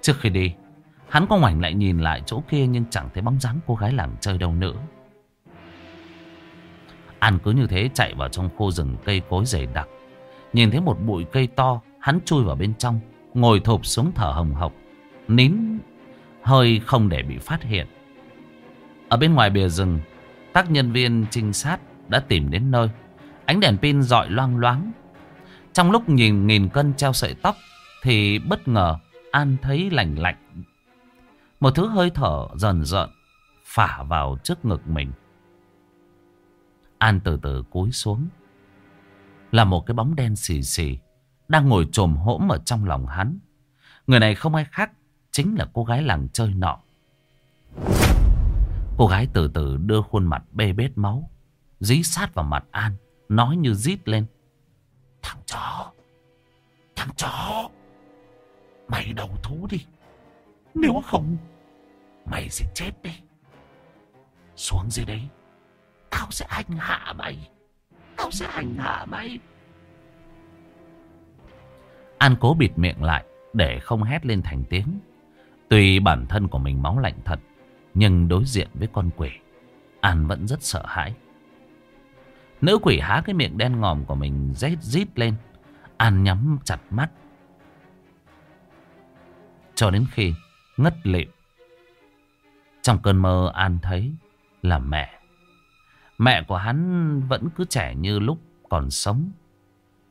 Trước khi đi, hắn có ngoảnh lại nhìn lại chỗ kia nhưng chẳng thấy bóng dáng cô gái làng chơi đâu nữa. An cứ như thế chạy vào trong khu rừng cây cối dày đặc. Nhìn thấy một bụi cây to, hắn chui vào bên trong, ngồi thụp xuống thở hồng hộc, nín hơi không để bị phát hiện. Ở bên ngoài bìa rừng, các nhân viên trinh sát đã tìm đến nơi. Ánh đèn pin dọi loang loáng. Trong lúc nhìn nghìn cân treo sợi tóc, thì bất ngờ An thấy lạnh lạnh. Một thứ hơi thở dần dợn phả vào trước ngực mình. An từ từ cúi xuống. Là một cái bóng đen xì xì. Đang ngồi trồm hỗm ở trong lòng hắn. Người này không ai khác. Chính là cô gái làng chơi nọ. Cô gái từ từ đưa khuôn mặt bê bết máu. Dí sát vào mặt An. Nói như rít lên. Thằng chó. Thằng chó. Mày đầu thú đi. Nếu không. Mày sẽ chết đi. Xuống dưới đấy. Tao sẽ hành hạ mày. Tao sẽ hành hạ mày. An cố bịt miệng lại để không hét lên thành tiếng. Tuy bản thân của mình máu lạnh thật, nhưng đối diện với con quỷ, An vẫn rất sợ hãi. Nữ quỷ há cái miệng đen ngòm của mình rét rít lên. An nhắm chặt mắt. Cho đến khi ngất lịm. Trong cơn mơ An thấy là mẹ. Mẹ của hắn vẫn cứ trẻ như lúc còn sống.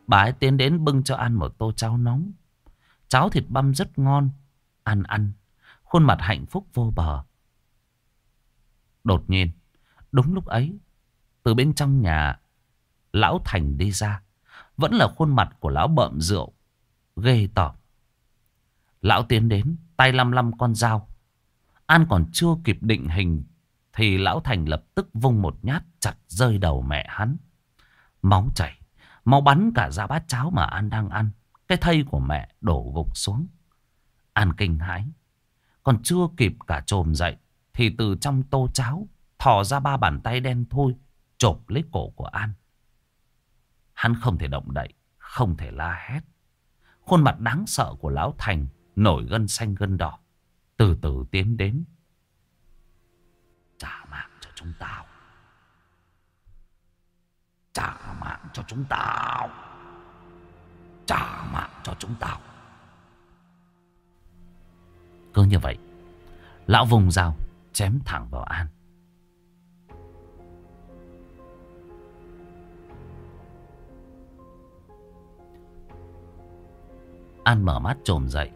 Bà ấy tiến đến bưng cho An một tô cháo nóng. Cháo thịt băm rất ngon. an ăn. Khuôn mặt hạnh phúc vô bờ. Đột nhiên. Đúng lúc ấy. Từ bên trong nhà. Lão Thành đi ra. Vẫn là khuôn mặt của lão bợm rượu. Ghê tởm. Lão tiến đến. Tay lăm lăm con dao. An còn chưa kịp định hình thì lão Thành lập tức vung một nhát chặt rơi đầu mẹ hắn. Máu chảy, máu bắn cả ra bát cháo mà An đang ăn. Cái thây của mẹ đổ gục xuống. An kinh hãi. Còn chưa kịp cả trồm dậy. Thì từ trong tô cháo thò ra ba bàn tay đen thui. Chộp lấy cổ của An. Hắn không thể động đậy. Không thể la hét. Khuôn mặt đáng sợ của lão Thành nổi gân xanh gân đỏ. Từ từ tiến đến. Trả mạng cho chúng tao. Trả mạng cho chúng tao. Trả mạng cho chúng tao. Cứ như vậy, lão vùng dao chém thẳng vào An. An mở mắt trồm dậy.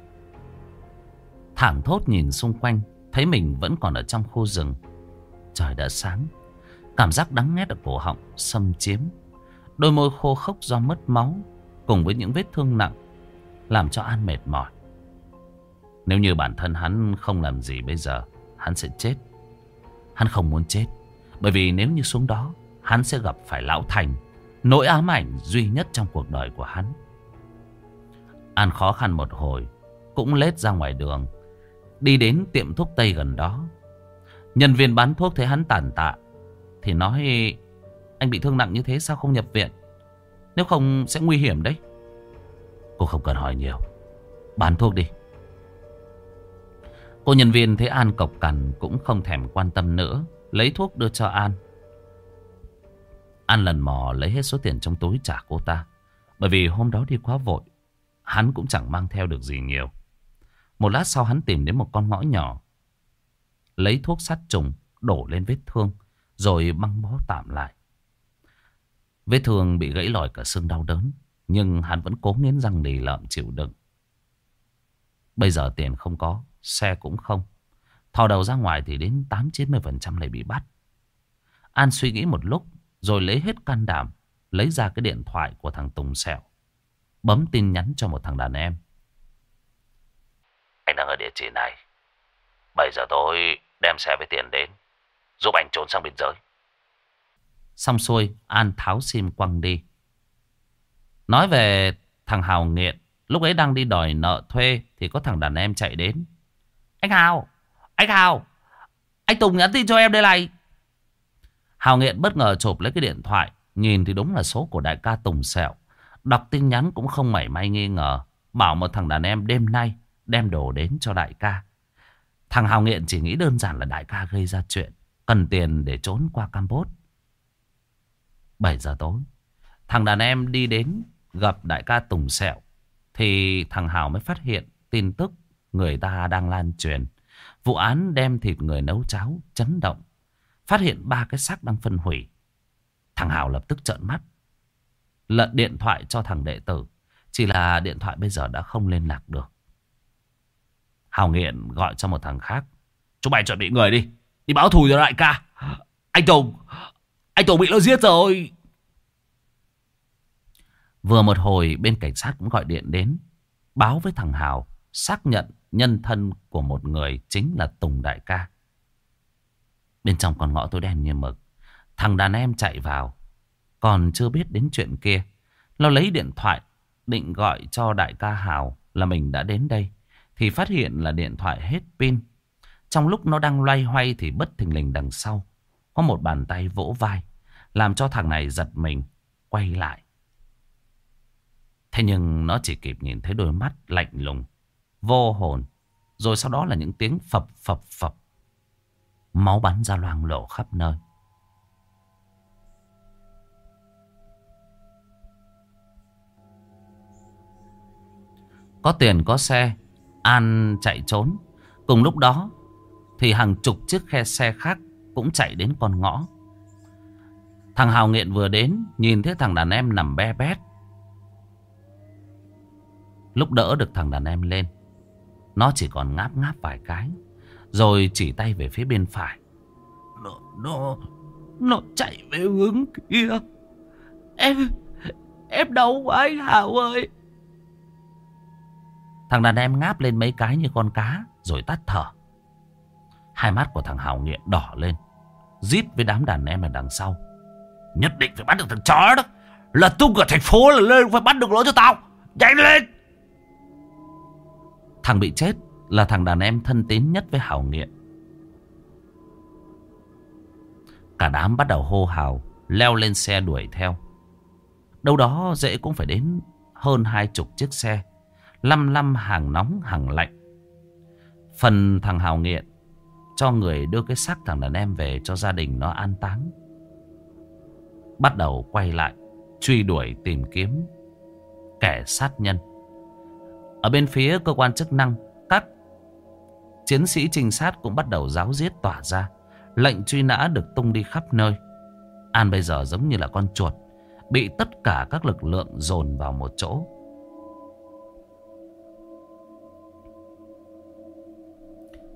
Thẳng thốt nhìn xung quanh, thấy mình vẫn còn ở trong khu rừng. Trời đã sáng, cảm giác đắng nghét ở cổ họng xâm chiếm. Đôi môi khô khốc do mất máu, cùng với những vết thương nặng, làm cho An mệt mỏi. Nếu như bản thân hắn không làm gì bây giờ, hắn sẽ chết. Hắn không muốn chết, bởi vì nếu như xuống đó, hắn sẽ gặp phải Lão Thành, nỗi ám ảnh duy nhất trong cuộc đời của hắn. An khó khăn một hồi, cũng lết ra ngoài đường, đi đến tiệm thuốc tây gần đó. Nhân viên bán thuốc thấy hắn tàn tạ, thì nói anh bị thương nặng như thế sao không nhập viện? Nếu không sẽ nguy hiểm đấy. Cô không cần hỏi nhiều, bán thuốc đi. Cô nhân viên thấy An cộc cằn cũng không thèm quan tâm nữa. Lấy thuốc đưa cho An. An lần mò lấy hết số tiền trong túi trả cô ta. Bởi vì hôm đó đi quá vội. Hắn cũng chẳng mang theo được gì nhiều. Một lát sau hắn tìm đến một con ngõ nhỏ. Lấy thuốc sát trùng đổ lên vết thương. Rồi băng bó tạm lại. Vết thương bị gãy lòi cả xương đau đớn. Nhưng hắn vẫn cố nghiến răng lì lợm chịu đựng. Bây giờ tiền không có, xe cũng không. Thò đầu ra ngoài thì đến 8-90% lại bị bắt. An suy nghĩ một lúc rồi lấy hết can đảm, lấy ra cái điện thoại của thằng Tùng Sẹo. Bấm tin nhắn cho một thằng đàn em. Anh đang ở địa chỉ này. 7 giờ tối đem xe với tiền đến. Giúp anh trốn sang biên giới. Xong xuôi, An tháo sim quăng đi. Nói về thằng Hào nghiện. Lúc ấy đang đi đòi nợ thuê thì có thằng đàn em chạy đến. Anh Hào! Anh Hào! Anh Tùng nhắn tin cho em đây này. Hào nghiện bất ngờ chộp lấy cái điện thoại. Nhìn thì đúng là số của đại ca Tùng Sẹo. Đọc tin nhắn cũng không mảy may nghi ngờ. Bảo một thằng đàn em đêm nay đem đồ đến cho đại ca. Thằng Hào nghiện chỉ nghĩ đơn giản là đại ca gây ra chuyện. Cần tiền để trốn qua Campuchia. 7 giờ tối. Thằng đàn em đi đến gặp đại ca Tùng Sẹo. Thì thằng Hào mới phát hiện tin tức người ta đang lan truyền. Vụ án đem thịt người nấu cháo chấn động. Phát hiện ba cái xác đang phân hủy. Thằng Hào lập tức trợn mắt. Lận điện thoại cho thằng đệ tử. Chỉ là điện thoại bây giờ đã không liên lạc được. Hào nghiện gọi cho một thằng khác. Chúng mày chuẩn bị người đi. Đi báo thù cho đại ca. Anh Tùng. Anh Tùng bị nó giết rồi. Vừa một hồi, bên cảnh sát cũng gọi điện đến. Báo với thằng Hào. Xác nhận nhân thân của một người chính là Tùng đại ca. Bên trong con ngõ tối đen như mực. Thằng đàn em chạy vào. Còn chưa biết đến chuyện kia. Nó lấy điện thoại, định gọi cho đại ca Hào là mình đã đến đây. Thì phát hiện là điện thoại hết pin. Trong lúc nó đang loay hoay thì bất thình lình đằng sau. Có một bàn tay vỗ vai. Làm cho thằng này giật mình. Quay lại. Thế nhưng nó chỉ kịp nhìn thấy đôi mắt lạnh lùng. Vô hồn. Rồi sau đó là những tiếng phập phập phập. Máu bắn ra loang lộ khắp nơi. Có tiền, có xe, An chạy trốn. Cùng lúc đó Thì hàng chục chiếc khe xe khác Cũng chạy đến con ngõ. Thằng Hào Nghiện vừa đến, Nhìn thấy thằng đàn em nằm be bét. Lúc đỡ được thằng đàn em lên, Nó chỉ còn ngáp ngáp vài cái, Rồi chỉ tay về phía bên phải. Nó Nó Nó chạy về hướng kia. Em Em đau quá anh Hào ơi. Thằng đàn em ngáp lên mấy cái như con cá, Rồi tắt thở. Hai mắt của thằng Hào nghiện đỏ lên, Rít với đám đàn em ở đằng sau. Nhất định phải bắt được thằng chó đó. Là tung cả thành phố là lên Phải bắt được lỗi cho tao. Nhanh lên! Thằng bị chết Là thằng đàn em thân tín nhất với Hào nghiện. Cả đám bắt đầu hô hào, Leo lên xe đuổi theo. Đâu đó dễ cũng phải đến Hơn hai chục chiếc xe. Lăm lăm hàng nóng, hàng lạnh. Phần thằng Hào nghiện Cho người đưa cái xác thằng đàn em về cho gia đình nó an táng. Bắt đầu quay lại, Truy đuổi tìm kiếm Kẻ sát nhân. Ở bên phía cơ quan chức năng, Các chiến sĩ trinh sát cũng bắt đầu giáo giết tỏa ra. Lệnh truy nã được tung đi khắp nơi. An bây giờ giống như là con chuột, Bị tất cả các lực lượng dồn vào một chỗ.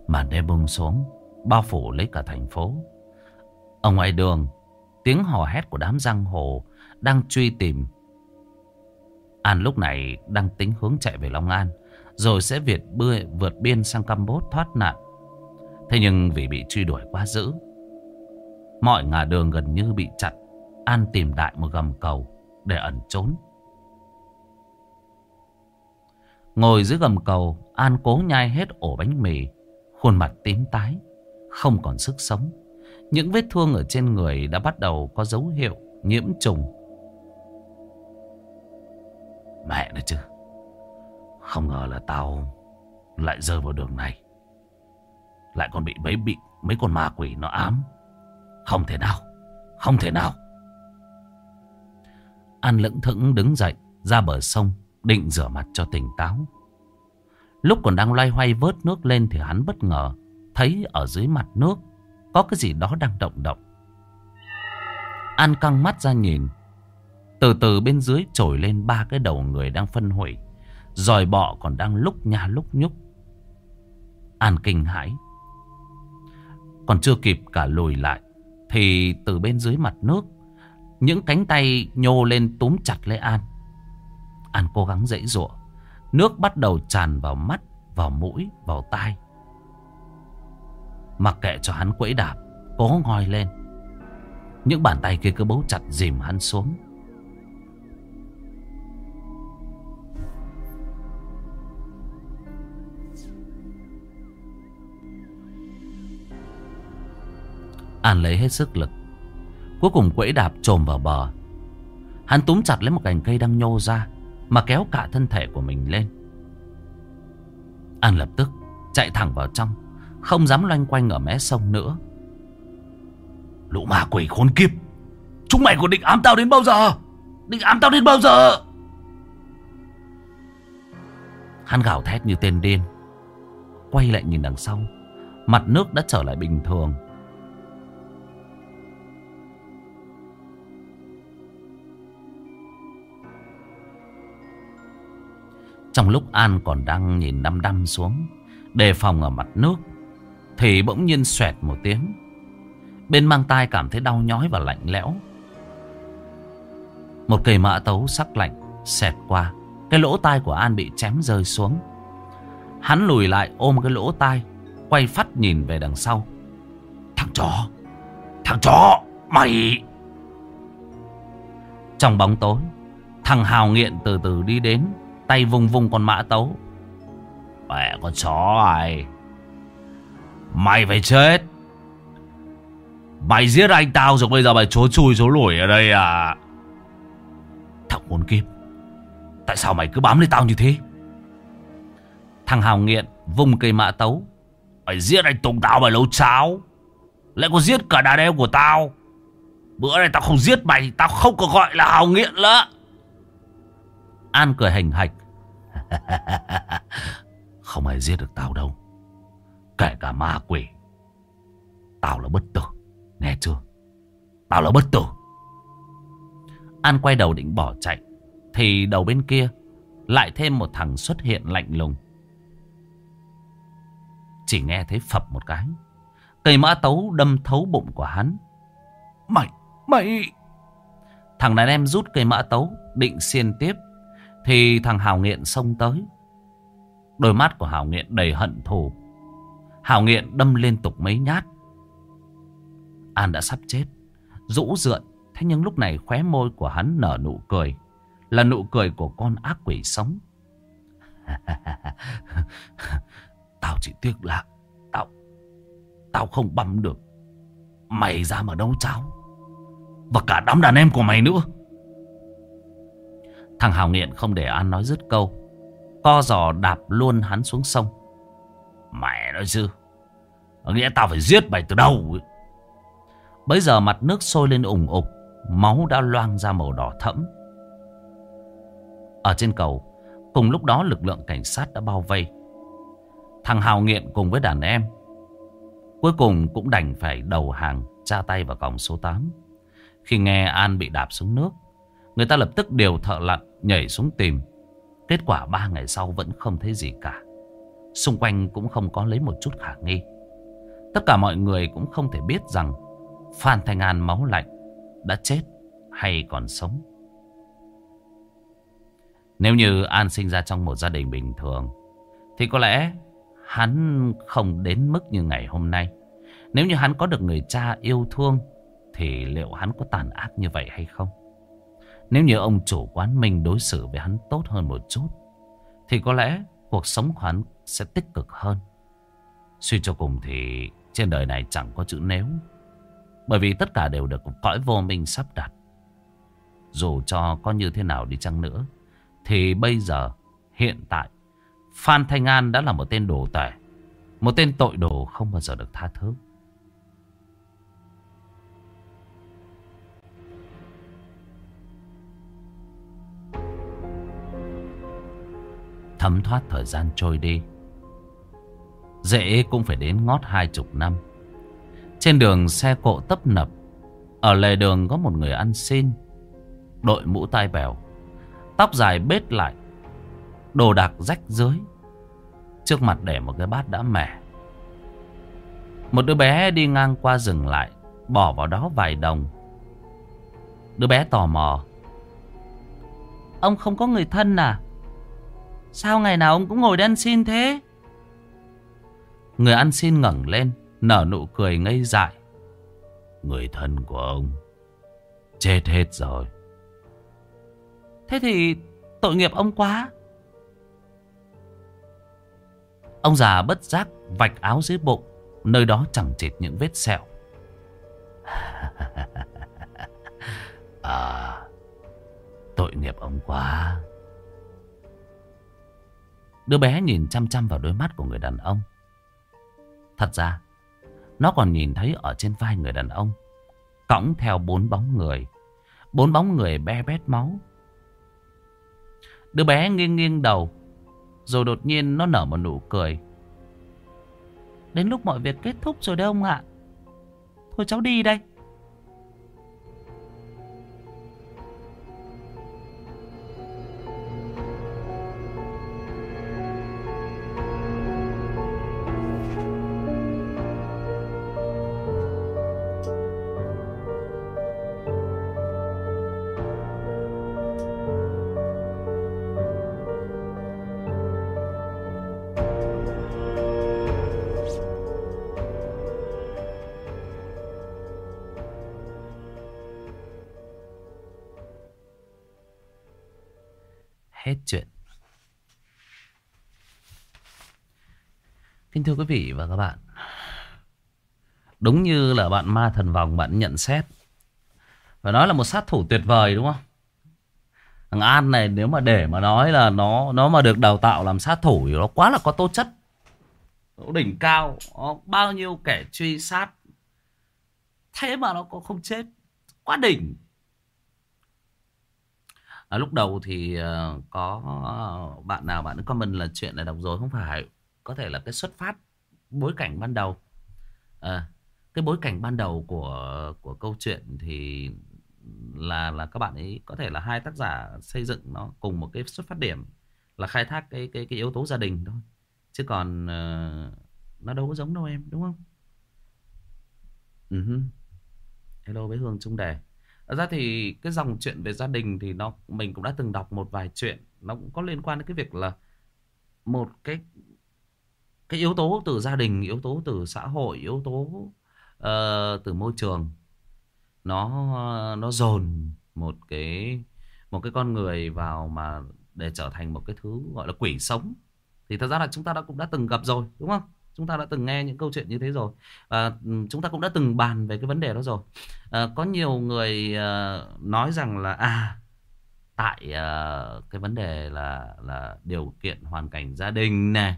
Màn đêm bung xuống Bao phủ lấy cả thành phố. Ở ngoài đường Tiếng hò hét của đám giang hồ Đang truy tìm. An lúc này đang tính hướng chạy về Long An Rồi sẽ Việt bươi, vượt biên sang Campuchia thoát nạn. Thế nhưng vì bị truy đuổi quá dữ Mọi ngả đường gần như bị chặn An tìm đại một gầm cầu Để ẩn trốn. Ngồi dưới gầm cầu An cố nhai hết ổ bánh mì Khuôn mặt tím tái, Không còn sức sống. Những vết thương ở trên người đã bắt đầu có dấu hiệu nhiễm trùng. Mẹ nó chứ. Không ngờ là tao Lại rơi vào đường này. Lại còn bị mấy bị, Mấy con ma quỷ nó ám. Không thể nào, Không thể nào. An lững thững đứng dậy Ra bờ sông, Định rửa mặt cho tỉnh táo. Lúc còn đang loay hoay vớt nước lên thì hắn bất ngờ thấy ở dưới mặt nước có cái gì đó đang động động. An căng mắt ra nhìn, Từ từ bên dưới trồi lên ba cái đầu người đang phân hủy. rồi bọ còn đang lúc nha lúc nhúc. An kinh hãi. Còn chưa kịp cả lùi lại. Thì từ bên dưới mặt nước. Những cánh tay nhô lên túm chặt lấy An. An cố gắng dãy dụa. Nước bắt đầu tràn vào mắt, vào mũi, vào tai. Mặc kệ cho hắn quẫy đạp, cố ngoi lên. Những bàn tay kia cứ bấu chặt dìm hắn xuống. An lấy hết sức lực. Cuối cùng quẫy đạp trồm vào bờ. Hắn túm chặt lấy một cành cây đang nhô ra. Mà kéo cả thân thể của mình lên. An lập tức chạy thẳng vào trong. Không dám loanh quanh ở mé sông nữa. Lũ ma quỷ khốn kiếp. Chúng mày còn định ám tao đến bao giờ? Định ám tao đến bao giờ? Hắn gào thét như tên điên. Quay lại nhìn đằng sau. Mặt nước đã trở lại bình thường. Trong lúc An còn đang nhìn đăm đăm xuống, Đề phòng ở mặt nước, Thì bỗng nhiên xoẹt một tiếng. Bên mang tai cảm thấy đau nhói và lạnh lẽo. Một cây mã tấu sắc lạnh Xẹt qua, Cái lỗ tai của An bị chém rơi xuống. Hắn lùi lại ôm cái lỗ tai, Quay phát nhìn về đằng sau. Thằng chó Thằng chó, Mày! Trong bóng tối, Thằng Hào nghiện từ từ đi đến. Tay vùng vùng con mã tấu. Mẹ con chó ai Mày phải chết. Mày giết anh tao rồi, bây giờ mày trốn chui trốn lủi ở đây à? Thằng khốn kiếp, Tại sao mày cứ bám lấy tao như thế? Thằng Hào nghiện vung cây mã tấu. Mày giết anh Tùng tao mày lấu cháo. Lại có giết cả đàn em của tao. Bữa này tao không giết mày, Tao không có gọi là Hào nghiện nữa. An cười hành hạch. Không ai giết được tao đâu, Kể cả ma quỷ. Tao là bất tử, Nghe chưa? Tao là bất tử. An quay đầu định bỏ chạy, Thì đầu bên kia Lại thêm một thằng xuất hiện lạnh lùng. Chỉ nghe thấy phập một cái, Cây mã tấu đâm thấu bụng của hắn. Mày Mày! Thằng đàn em rút cây mã tấu Định xiên tiếp thì thằng Hào Nghiện xông tới. Đôi mắt của Hào Nghiện đầy hận thù. Hào Nghiện đâm liên tục mấy nhát. An đã sắp chết. Rũ rượn. Thế nhưng lúc này khóe môi của hắn nở nụ cười. Là nụ cười của con ác quỷ sống. tao chỉ tiếc là Tao Tao không băm được Mày ra mà đâu cháo Và cả đám đàn em của mày nữa Thằng Hào Nghiện không để An nói dứt câu. Co giò đạp luôn hắn xuống sông. Mẹ nói chứ. Nghĩa tao phải giết mày từ đâu. Bây giờ mặt nước sôi lên ủng ục. Máu đã loang ra màu đỏ thẫm. Ở trên cầu, cùng lúc đó lực lượng cảnh sát đã bao vây. Thằng Hào Nghiện cùng với đàn em. Cuối cùng cũng đành phải đầu hàng tra tay vào còng số 8. Khi nghe An bị đạp xuống nước, Người ta lập tức đều thợ lặn nhảy xuống tìm. Kết quả ba ngày sau vẫn không thấy gì cả. Xung quanh cũng không có lấy một chút khả nghi. Tất cả mọi người cũng không thể biết rằng Phan Thanh An máu lạnh, đã chết hay còn sống. Nếu như An sinh ra trong một gia đình bình thường, thì có lẽ hắn không đến mức như ngày hôm nay. Nếu như hắn có được người cha yêu thương, thì liệu hắn có tàn ác như vậy hay không? Nếu như ông chủ quán Minh đối xử với hắn tốt hơn một chút Thì có lẽ cuộc sống của hắn sẽ tích cực hơn. Suy cho cùng thì trên đời này chẳng có chữ nếu Bởi vì tất cả đều được cõi vô minh sắp đặt. Dù cho có như thế nào đi chăng nữa Thì bây giờ, hiện tại Phan Thanh An đã là một tên đồ tệ Một tên tội đồ không bao giờ được tha thứ. Thấm thoát thời gian trôi đi. Dễ cũng phải đến ngót hai chục năm. Trên đường xe cộ tấp nập, Ở lề đường có một người ăn xin. Đội mũ tai bèo, Tóc dài bết lại, Đồ đạc rách dưới. Trước mặt để một cái bát đã mẻ. Một đứa bé đi ngang qua dừng lại, Bỏ vào đó vài đồng. Đứa bé tò mò. Ông không có người thân à? Sao ngày nào ông cũng ngồi đây ăn xin thế? Người ăn xin ngẩng lên, Nở nụ cười ngây dại. Người thân của ông Chết hết rồi. Thế thì tội nghiệp ông quá. Ông già bất giác vạch áo dưới bụng, Nơi đó chẳng chịt những vết sẹo. À Tội nghiệp ông quá. Đứa bé nhìn chăm chăm vào đôi mắt của người đàn ông. Thật ra, Nó còn nhìn thấy ở trên vai người đàn ông, Cõng theo bốn bóng người. Bốn bóng người be bét máu. Đứa bé nghiêng nghiêng đầu, Rồi đột nhiên nó nở một nụ cười. Đến lúc mọi việc kết thúc rồi đấy ông ạ. Thôi cháu đi đây. Kính thưa quý vị và các bạn. Đúng như là bạn ma thần vòng bạn nhận xét. Và nói là một sát thủ tuyệt vời đúng không? Thằng An này nếu mà để mà nói là nó nó mà được đào tạo làm sát thủ thì nó quá là có tố chất. Nó đỉnh cao, nó bao nhiêu kẻ truy sát. Thế mà nó cũng không chết. Quá đỉnh. À, lúc đầu thì uh, có ờ, bạn nào bạn comment là chuyện này đọc rồi không phải có thể là cái xuất phát bối cảnh ban đầu à, cái bối cảnh ban đầu của của câu chuyện thì là là các bạn ấy có thể là hai tác giả xây dựng nó cùng một cái xuất phát điểm là khai thác cái cái cái yếu tố gia đình thôi chứ còn uh, nó đâu có giống đâu em đúng không? Ừ uh -huh. Hello với Hương Trung Đề Thật ra thì cái dòng chuyện về gia đình thì nó mình cũng đã từng đọc một vài chuyện nó cũng có liên quan đến cái việc là một cái cái yếu tố từ gia đình, yếu tố từ xã hội, yếu tố uh, từ môi trường nó nó dồn một cái một cái con người vào mà để trở thành một cái thứ gọi là quỷ sống. Thì thật ra là chúng ta đã cũng đã từng gặp rồi đúng không? Chúng ta đã từng nghe những câu chuyện như thế rồi. Và ừ, chúng ta cũng đã từng bàn về cái vấn đề đó rồi. À, Có nhiều người uh, nói rằng là À Tại uh, cái vấn đề là là điều kiện hoàn cảnh gia đình này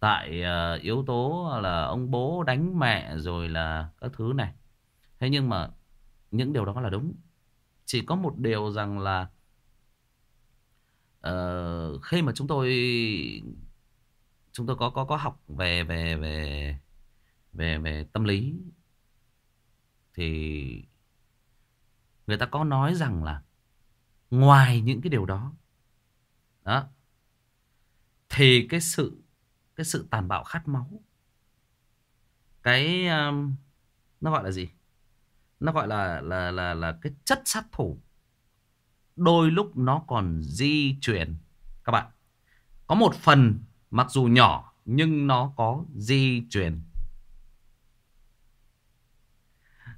Tại uh, yếu tố là ông bố đánh mẹ rồi là các thứ này. Thế nhưng mà những điều đó là đúng. Chỉ có một điều rằng là uh, Khi mà chúng tôi chúng tôi có có có học về về về về về tâm lý thì người ta có nói rằng là ngoài những cái điều đó đó thì cái sự cái sự tàn bạo khát máu. Cái um, nó gọi là gì? Nó gọi là là là là cái chất sát thủ. Đôi lúc nó còn di chuyển. Các bạn có một phần Mặc dù nhỏ nhưng nó có di chuyển.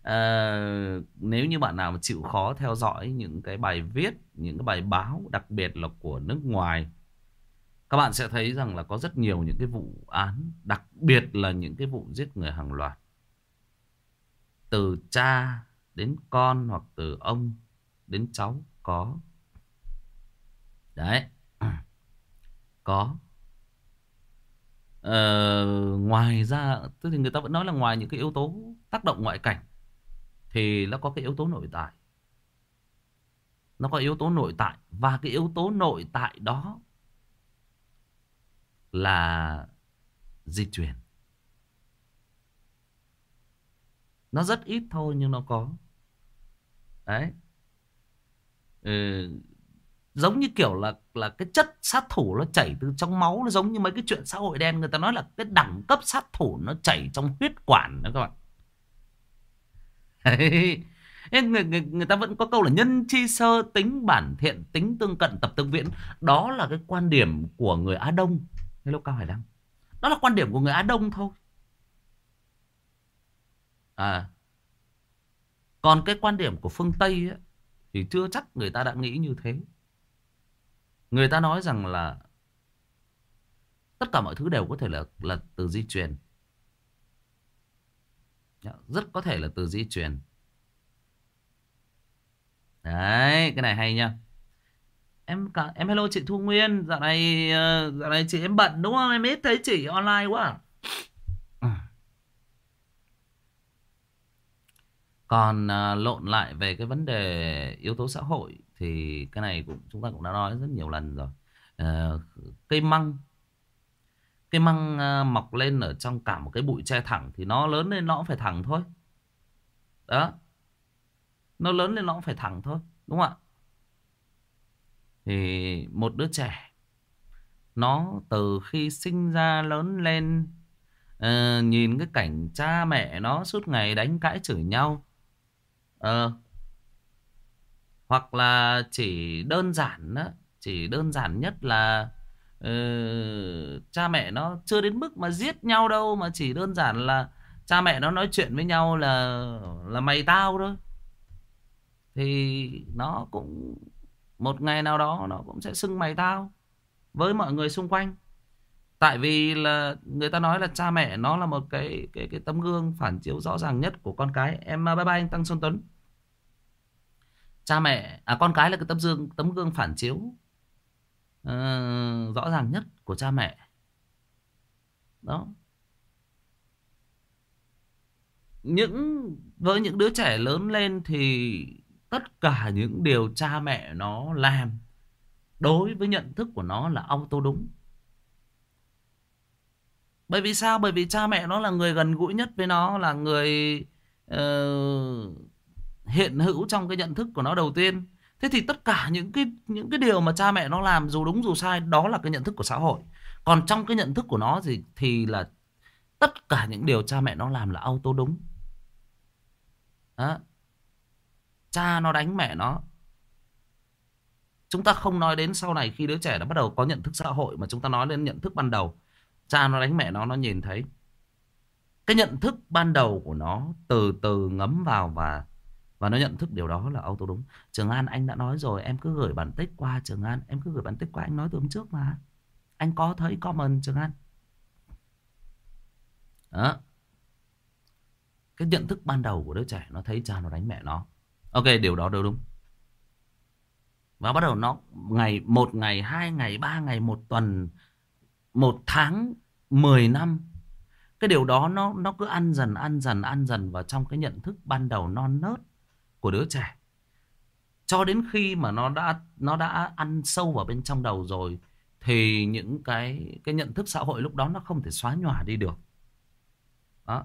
À, nếu như bạn nào mà chịu khó theo dõi những cái bài viết, những cái bài báo đặc biệt là của nước ngoài các bạn sẽ thấy rằng là có rất nhiều những cái vụ án Đặc biệt là những cái vụ giết người hàng loạt. Từ cha đến con hoặc từ ông đến cháu có. Đấy. Có. Ờ, ngoài ra tức thì người ta vẫn nói là ngoài những cái yếu tố tác động ngoại cảnh thì nó có cái yếu tố nội tại. Nó có yếu tố nội tại và cái yếu tố nội tại đó là di truyền nó rất ít thôi nhưng nó có. Đấy. Ừ, giống như kiểu là là cái chất sát thủ nó chảy từ trong máu nó giống như mấy cái chuyện xã hội đen người ta nói là cái đẳng cấp sát thủ nó chảy trong huyết quản đó các bạn. Người, người, người ta vẫn có câu là nhân chi sơ tính bản thiện tính tương cận tập tương viễn. Đó là cái quan điểm của người Á Đông. Lâu cao hải đăng đó là quan điểm của người Á Đông thôi. À còn cái quan điểm của phương Tây ấy, thì chưa chắc người ta đã nghĩ như thế. Người ta nói rằng là tất cả mọi thứ đều có thể là là từ di truyền. Rất có thể là từ di truyền. Đấy cái này hay nha em cả em hello chị Thu Nguyên. Dạo này ờ, dạo này chị em bận đúng không? Em ít thấy chị online quá à. À. còn uh, lộn lại về cái vấn đề yếu tố xã hội thì cái này cũng chúng ta cũng đã nói rất nhiều lần rồi. Uh, cây măng. Cây măng uh, mọc lên ở trong cả một cái bụi tre thẳng thì nó lớn lên nó cũng phải thẳng thôi. Đó. Nó lớn lên nó cũng phải thẳng thôi đúng không ạ? Thì một đứa trẻ nó từ khi sinh ra lớn lên uh, nhìn cái cảnh cha mẹ nó suốt ngày đánh cãi chửi nhau uh, hoặc là chỉ đơn giản đó chỉ đơn giản nhất là uh, cha mẹ nó chưa đến mức mà giết nhau đâu mà chỉ đơn giản là cha mẹ nó nói chuyện với nhau là là mày tao thôi. Thì nó cũng một ngày nào đó nó cũng sẽ xưng mày tao với mọi người xung quanh. Tại vì là người ta nói là cha mẹ nó là một cái cái cái tấm gương phản chiếu rõ ràng nhất của con cái. Em à, bye bye anh tăng xuân tuấn. Cha mẹ à con cái là cái tấm gương tấm gương phản chiếu uh, rõ ràng nhất của cha mẹ. Đó. Những với những đứa trẻ lớn lên thì tất cả những điều cha mẹ nó làm đối với nhận thức của nó là auto đúng. Bởi vì sao? Bởi vì cha mẹ nó là người gần gũi nhất với nó là người uh, hiện hữu trong cái nhận thức của nó đầu tiên. Thế thì tất cả những cái những cái điều mà cha mẹ nó làm dù đúng dù sai đó là cái nhận thức của xã hội. Còn trong cái nhận thức của nó thì thì là tất cả những điều cha mẹ nó làm là auto đúng. Đó cha nó đánh mẹ nó. Chúng ta không nói đến sau này khi đứa trẻ đã bắt đầu có nhận thức xã hội mà chúng ta nói đến nhận thức ban đầu. Cha nó đánh mẹ nó nó nhìn thấy. Cái nhận thức ban đầu của nó từ từ ngấm vào và và nó nhận thức điều đó là auto đúng. Trường an, anh đã nói rồi, em cứ gửi bản tích qua, trường an. Em cứ gửi bản tích qua, anh nói từ hôm trước mà. Anh có thấy comment, trường an? Đó. Cái nhận thức ban đầu của đứa trẻ, nó thấy cha nó đánh mẹ nó ok, điều đó đều đúng. Và bắt đầu nó ngày, một ngày, hai ngày, ba ngày, một tuần, một tháng, mười năm. Cái điều đó nó nó cứ ăn dần ăn dần ăn dần vào trong cái nhận thức ban đầu non nớt của đứa trẻ. Cho đến khi mà nó đã nó đã ăn sâu vào bên trong đầu rồi, thì những cái cái nhận thức xã hội lúc đó nó không thể xóa nhòa đi được. Đó.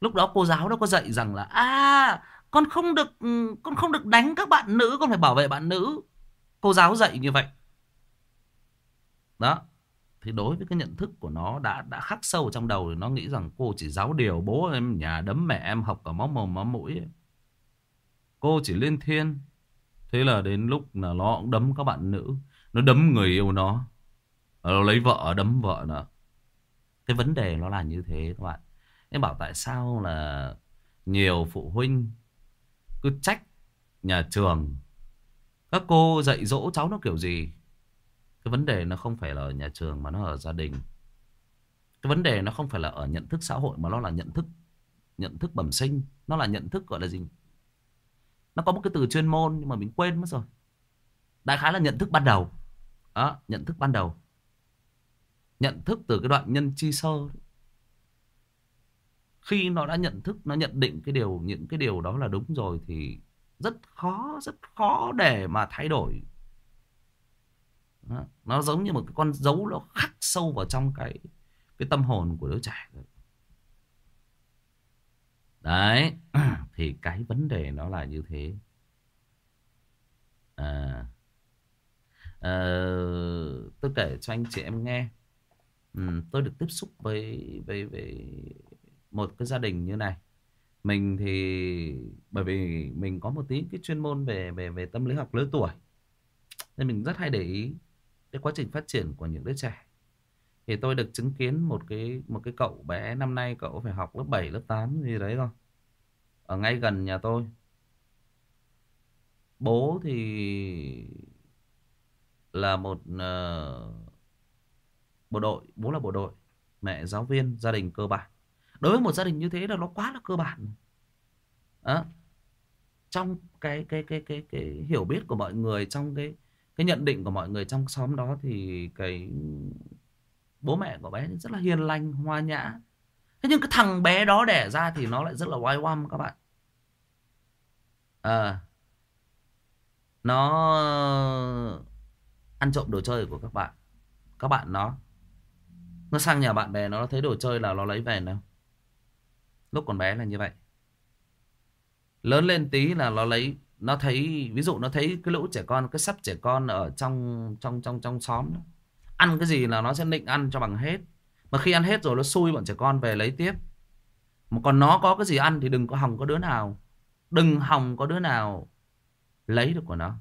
Lúc đó cô giáo nó có dạy rằng là à con không được ừ, con không được đánh các bạn nữ, con phải bảo vệ bạn nữ. Cô giáo dạy như vậy. Đó, thì đối với cái nhận thức của nó đã đã khắc sâu trong đầu thì nó nghĩ rằng cô chỉ giáo điều bố em, nhà đấm mẹ em, học cả máu mồm, máu mũi ấy. cô chỉ lên thiên. Thế là đến lúc là nó cũng đấm các bạn nữ. Nó đấm người yêu nó. Nó lấy vợ, đấm vợ nữa cái vấn đề nó là như thế các bạn. Em bảo tại sao là nhiều phụ huynh cứ trách nhà trường. Các cô dạy dỗ cháu nó kiểu gì? Cái vấn đề nó không phải là ở nhà trường mà nó ở gia đình. Cái vấn đề nó không phải là ở nhận thức xã hội mà nó là nhận thức nhận thức bẩm sinh. Nó là nhận thức gọi là gì? Nó có một cái từ chuyên môn nhưng mà mình quên mất rồi. Đại khái là nhận thức ban đầu. Đó, nhận thức ban đầu. Nhận thức từ cái đoạn nhân chi sơ khi nó đã nhận thức nó nhận định cái điều những cái điều đó là đúng rồi thì rất khó rất khó để mà thay đổi. Đó. nó giống như một cái con dấu nó khắc sâu vào trong cái cái tâm hồn của đứa trẻ đấy thì cái vấn đề nó là như thế. À, à, tôi kể cho anh chị em nghe. Ừ, tôi được tiếp xúc với với với một cái gia đình như này. Mình thì bởi vì mình có một tí cái chuyên môn về về về tâm lý học lứa tuổi nên mình rất hay để ý cái quá trình phát triển của những đứa trẻ. Thì tôi được chứng kiến một cái một cái cậu bé năm nay cậu phải học lớp 7, lớp 8 gì đấy rồi, ở ngay gần nhà tôi. Bố thì là một uh, bộ đội bố là bộ đội mẹ giáo viên gia đình cơ bản đối với một gia đình như thế là nó quá là cơ bản đó. trong cái cái cái cái cái hiểu biết của mọi người trong cái cái nhận định của mọi người trong xóm đó thì cái bố mẹ của bé rất là hiền lành hoa nhã. Thế nhưng cái thằng bé đó đẻ ra thì nó lại rất là oai oăm các bạn. À, nó ăn trộm đồ chơi của các bạn. Các bạn nó nó sang nhà bạn bè nó thấy đồ chơi là nó lấy về nào lúc còn bé là như vậy. Lớn lên tí là nó lấy, nó thấy, ví dụ nó thấy cái lũ trẻ con, cái sắp trẻ con ở trong trong trong trong xóm đó. ăn cái gì là nó sẽ định ăn cho bằng hết. Mà khi ăn hết rồi nó xui bọn trẻ con về lấy tiếp. Mà còn nó có cái gì ăn thì đừng có hòng có đứa nào. Đừng hòng có đứa nào lấy được của nó.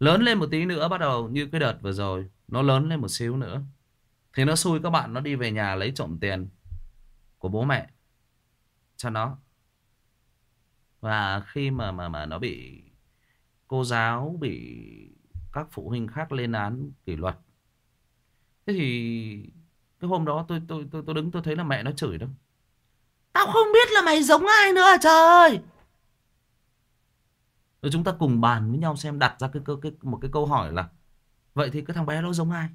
Lớn lên một tí nữa bắt đầu như cái đợt vừa rồi, nó lớn lên một xíu nữa. Thì nó xui các bạn, nó đi về nhà lấy trộm tiền của bố mẹ cho nó. Và khi mà mà mà nó bị cô giáo bị các phụ huynh khác lên án kỷ luật thế thì cái hôm đó tôi tôi tôi tôi đứng tôi thấy là mẹ nó chửi đâu tao không biết là mày giống ai nữa à, trời ơi! Rồi chúng ta cùng bàn với nhau xem đặt ra cái, cái, cái một cái câu hỏi là vậy thì cái thằng bé nó giống ai?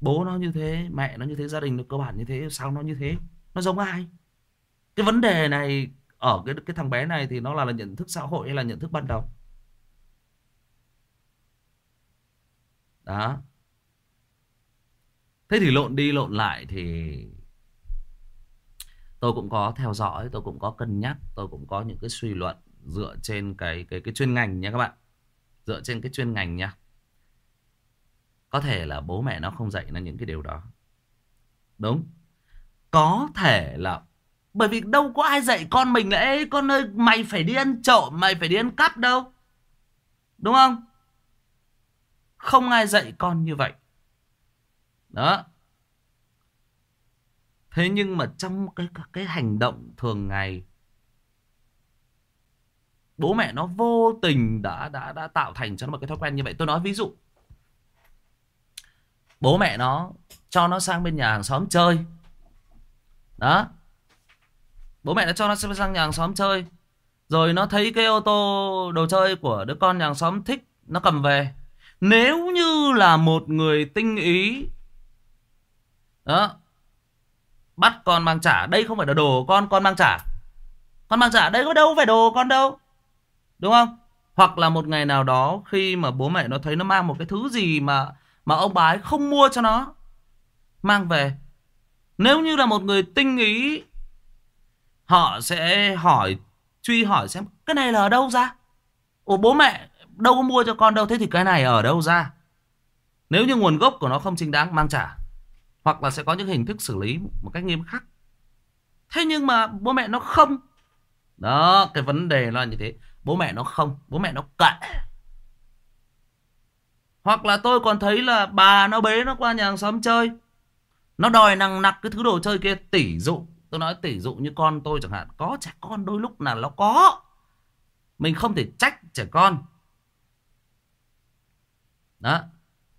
Bố nó như thế mẹ nó như thế gia đình nó cơ bản như thế sao nó như thế? Nó giống ai cái vấn đề này ở cái cái thằng bé này thì nó là là nhận thức xã hội hay là nhận thức ban đầu? Đó. Thế thì lộn đi lộn lại thì tôi cũng có theo dõi, tôi cũng có cân nhắc, tôi cũng có những cái suy luận dựa trên cái cái cái chuyên ngành nha các bạn. Dựa trên cái chuyên ngành nha. Có thể là bố mẹ nó không dạy nó những cái điều đó. Đúng. Có thể là bởi vì đâu có ai dạy con mình là, Ê, con ơi, mày phải đi ăn trộm, Mày phải đi ăn cắp đâu. Đúng không? Không ai dạy con như vậy. Đó. Thế nhưng mà trong cái cái hành động thường ngày, Bố mẹ nó vô tình đã đã đã tạo thành cho nó một cái thói quen như vậy. Tôi nói ví dụ, Bố mẹ nó cho nó sang bên nhà hàng xóm chơi. Đó. Bố mẹ đã cho nó sang nhà hàng xóm chơi. Rồi nó thấy cái ô tô đồ chơi của đứa con nhà hàng xóm thích, Nó cầm về. Nếu như là một người tinh ý, Đó, Bắt con mang trả, Đây không phải là đồ con con mang trả. Con mang trả đây có đâu phải đồ con đâu, Đúng không? Hoặc là một ngày nào đó Khi mà bố mẹ nó thấy nó mang một cái thứ gì mà Mà ông bà ấy không mua cho nó, Mang về. Nếu như là một người tinh ý Họ sẽ hỏi, Truy hỏi xem cái này là ở đâu ra? Ủa, bố mẹ đâu có mua cho con đâu, Thế thì cái này ở đâu ra? Nếu như nguồn gốc của nó không chính đáng, mang trả. Hoặc là sẽ có những hình thức xử lý Một cách nghiêm khắc. Thế nhưng mà bố mẹ nó không. Đó, cái vấn đề là như thế. Bố mẹ nó không, Bố mẹ nó cậy. Hoặc là tôi còn thấy là bà nó bế nó qua nhà hàng xóm chơi. Nó đòi nặng nặc cái thứ đồ chơi kia tỷ dụ. Tôi nói tỷ dụ như con tôi chẳng hạn, Có trẻ con đôi lúc là nó có. Mình không thể trách trẻ con. Đó.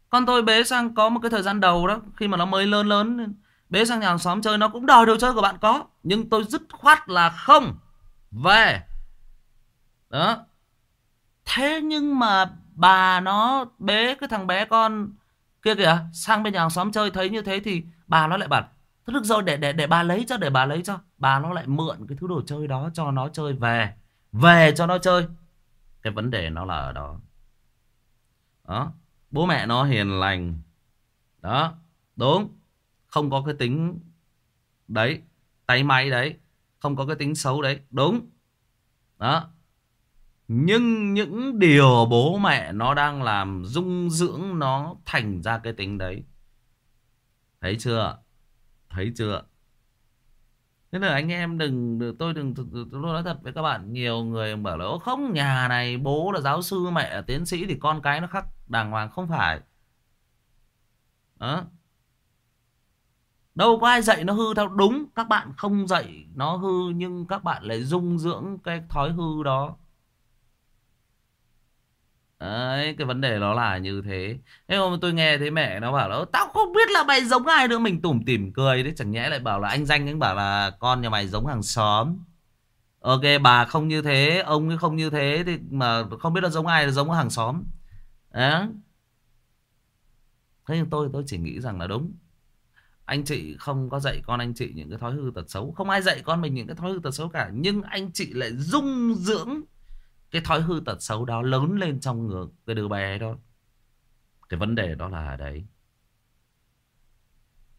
Con tôi bế sang có một cái thời gian đầu đó, Khi mà nó mới lớn lớn, Bế sang nhà hàng xóm chơi, nó cũng đòi đồ chơi của bạn có. Nhưng tôi dứt khoát là không Về. Đó. Thế nhưng mà bà nó bế cái thằng bé con kia kìa, sang bên nhà hàng xóm chơi, thấy như thế thì bà nó lại bảo Thế được rồi, để để để bà lấy cho, để bà lấy cho. Bà nó lại mượn cái thứ đồ chơi đó cho nó chơi về. Về cho nó chơi. Cái vấn đề nó là ở đó. Đó. Bố mẹ nó hiền lành. Đó. Đúng. Không có cái tính đấy, tay máy đấy. Không có cái tính xấu đấy. Đúng. Đó. Nhưng những điều bố mẹ nó đang làm, dung dưỡng nó thành ra cái tính đấy. Thấy chưa? Thấy chưa? Thế là anh em đừng, tôi đừng, tôi nói thật với các bạn, nhiều người bảo là không nhà này bố là giáo sư mẹ là tiến sĩ thì con cái nó khác đàng hoàng không phải. Đó. Đâu có ai dạy nó hư theo đúng Các bạn không dạy nó hư Nhưng các bạn lại dung dưỡng cái thói hư đó Đấy, cái vấn đề đó là như thế. Thế hôm tôi nghe thấy mẹ nó bảo là Tao không biết là mày giống ai nữa. Mình tủm tỉm cười đấy Chẳng nhẽ lại bảo là anh danh anh bảo là Con nhà mày giống hàng xóm. Ok bà không như thế Ông ấy không như thế thì Mà không biết là giống ai là giống hàng xóm. Đấy. Thế nhưng tôi tôi chỉ nghĩ rằng là đúng. Anh chị không có dạy con anh chị những cái thói hư tật xấu. Không ai dạy con mình những cái thói hư tật xấu cả nhưng anh chị lại dung dưỡng cái thói hư tật xấu đó lớn lên trong người cái đứa bé đó cái vấn đề đó là ở đấy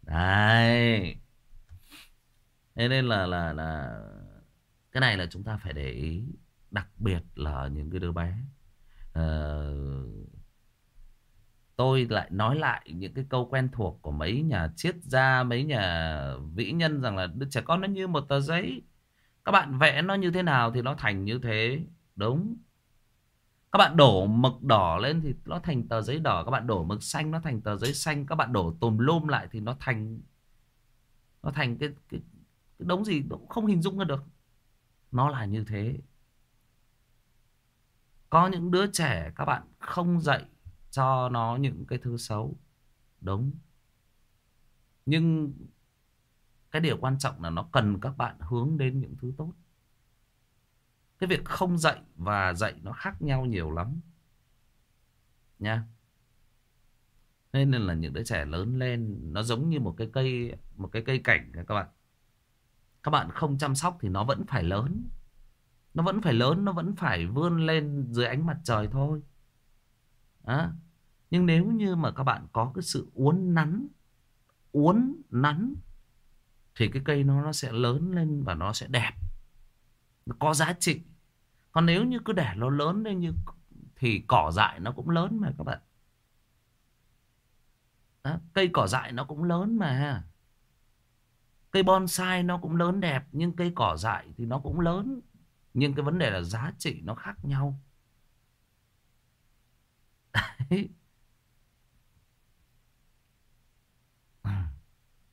đấy thế nên là là là cái này là chúng ta phải để ý đặc biệt là những cái đứa bé uh, tôi lại nói lại những cái câu quen thuộc của mấy nhà triết gia, mấy nhà vĩ nhân rằng là đứa trẻ con nó như một tờ giấy. Các bạn vẽ nó như thế nào thì nó thành như thế. Đúng. Các bạn đổ mực đỏ lên thì nó thành tờ giấy đỏ. Các bạn đổ mực xanh nó thành tờ giấy xanh. Các bạn đổ tùm lum lại thì nó thành nó thành cái, cái, cái đống gì cũng không hình dung ra được. Nó là như thế. Có những đứa trẻ các bạn không dạy cho nó những cái thứ xấu đúng nhưng cái điều quan trọng là nó cần các bạn hướng đến những thứ tốt cái việc không dạy và dạy nó khác nhau nhiều lắm. Nha. Nên là những đứa trẻ lớn lên nó giống như một cái cây một cái cây cảnh các bạn. Các bạn không chăm sóc thì nó vẫn phải lớn. Nó vẫn phải lớn nó vẫn phải vươn lên dưới ánh mặt trời thôi. À, Nhưng nếu như mà các bạn có cái sự uốn nắn Uốn nắn Thì cái cây nó nó sẽ lớn lên và nó sẽ đẹp. Nó có giá trị. Còn nếu như cứ để nó lớn lên như Thì cỏ dại nó cũng lớn mà các bạn. Đó, Cây cỏ dại nó cũng lớn mà Cây bonsai nó cũng lớn đẹp Nhưng cây cỏ dại thì nó cũng lớn. Nhưng cái vấn đề là giá trị nó khác nhau. Đấy. Ừ.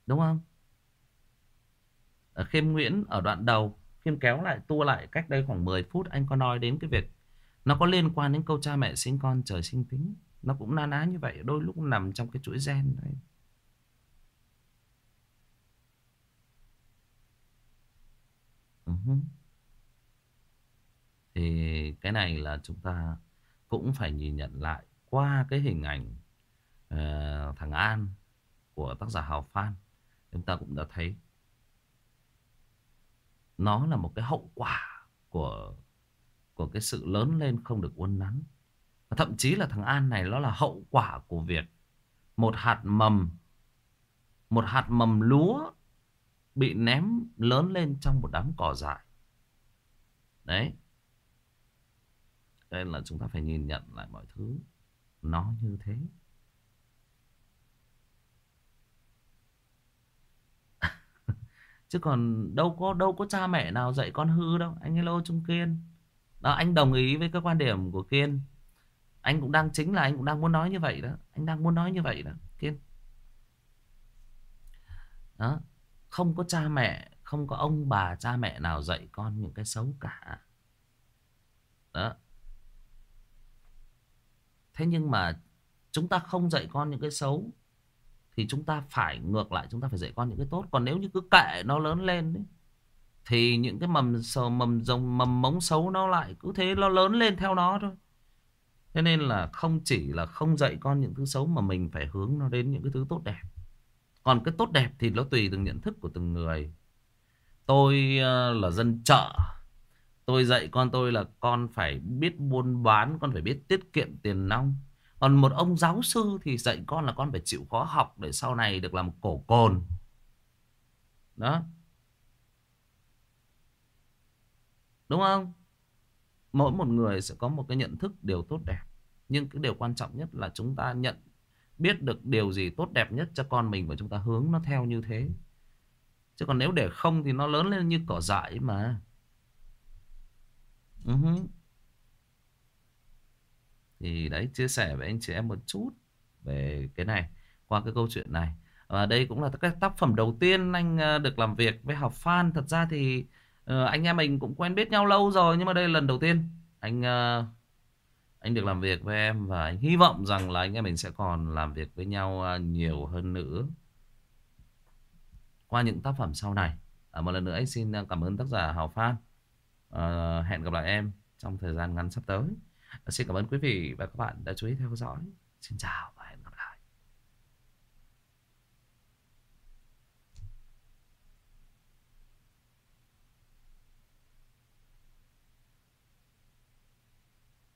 Đúng không? Ở Khiêm Nguyễn ở đoạn đầu. Khiêm kéo lại tua lại cách đây khoảng 10 phút Anh có nói đến cái việc Nó có liên quan đến câu cha mẹ sinh con trời sinh tính. Nó cũng na ná như vậy Đôi lúc nằm trong cái chuỗi gen đấy. Thì cái này là chúng ta cũng phải nhìn nhận lại qua cái hình ảnh uh, thằng An của tác giả Hào Phan. Chúng ta cũng đã thấy nó là một cái hậu quả của của cái sự lớn lên không được uốn nắn. Và thậm chí là thằng An này, nó là hậu quả của việc một hạt mầm, một hạt mầm lúa bị ném lớn lên trong một đám cỏ dại. Đấy. Đây là chúng ta phải nhìn nhận lại mọi thứ nó như thế. Chứ còn đâu có đâu có cha mẹ nào dạy con hư đâu. Anh hello trung kiên. Đó, anh đồng ý với cái quan điểm của kiên. Anh cũng đang, chính là anh cũng đang muốn nói như vậy đó. Anh đang muốn nói như vậy đó, kiên. Đó, không có cha mẹ, không có ông bà cha mẹ nào dạy con những cái xấu cả. Đó. Thế nhưng mà chúng ta không dạy con những cái xấu thì chúng ta phải ngược lại chúng ta phải dạy con những cái tốt. Còn nếu như cứ kệ nó lớn lên ấy, thì những cái mầm sờ mầm rồng mầm mống xấu nó lại cứ thế nó lớn lên theo nó thôi. Thế nên là không chỉ là không dạy con những thứ xấu mà mình phải hướng nó đến những cái thứ tốt đẹp. Còn cái tốt đẹp thì nó tùy từng nhận thức của từng người. Tôi ờ, là dân chợ. Tôi dạy con tôi là con phải biết buôn bán con phải biết tiết kiệm tiền nong còn một ông giáo sư thì dạy con là con phải chịu khó học để sau này được làm cổ cồn. Đó. Đúng không? mỗi một người sẽ có một cái nhận thức điều tốt đẹp nhưng cái điều quan trọng nhất là chúng ta nhận, biết được điều gì tốt đẹp nhất cho con mình và chúng ta hướng nó theo như thế chứ còn nếu để không thì nó lớn lên như cỏ dại mà uh-huh thì đấy chia sẻ với anh chị em một chút về cái này qua cái câu chuyện này. Và đây cũng là các tác phẩm đầu tiên anh ờ, được làm việc với học fan thật ra thì ờ, anh em mình cũng quen biết nhau lâu rồi nhưng mà đây là lần đầu tiên anh ờ, anh được làm việc với em. Và anh hy vọng rằng là anh em mình sẽ còn làm việc với nhau nhiều hơn nữa qua những tác phẩm sau này. À, một lần nữa anh xin cảm ơn tác giả Hào Phan. À, hẹn gặp lại em trong thời gian ngắn sắp tới xin cảm ơn quý vị và các bạn đã chú ý theo dõi. Xin chào.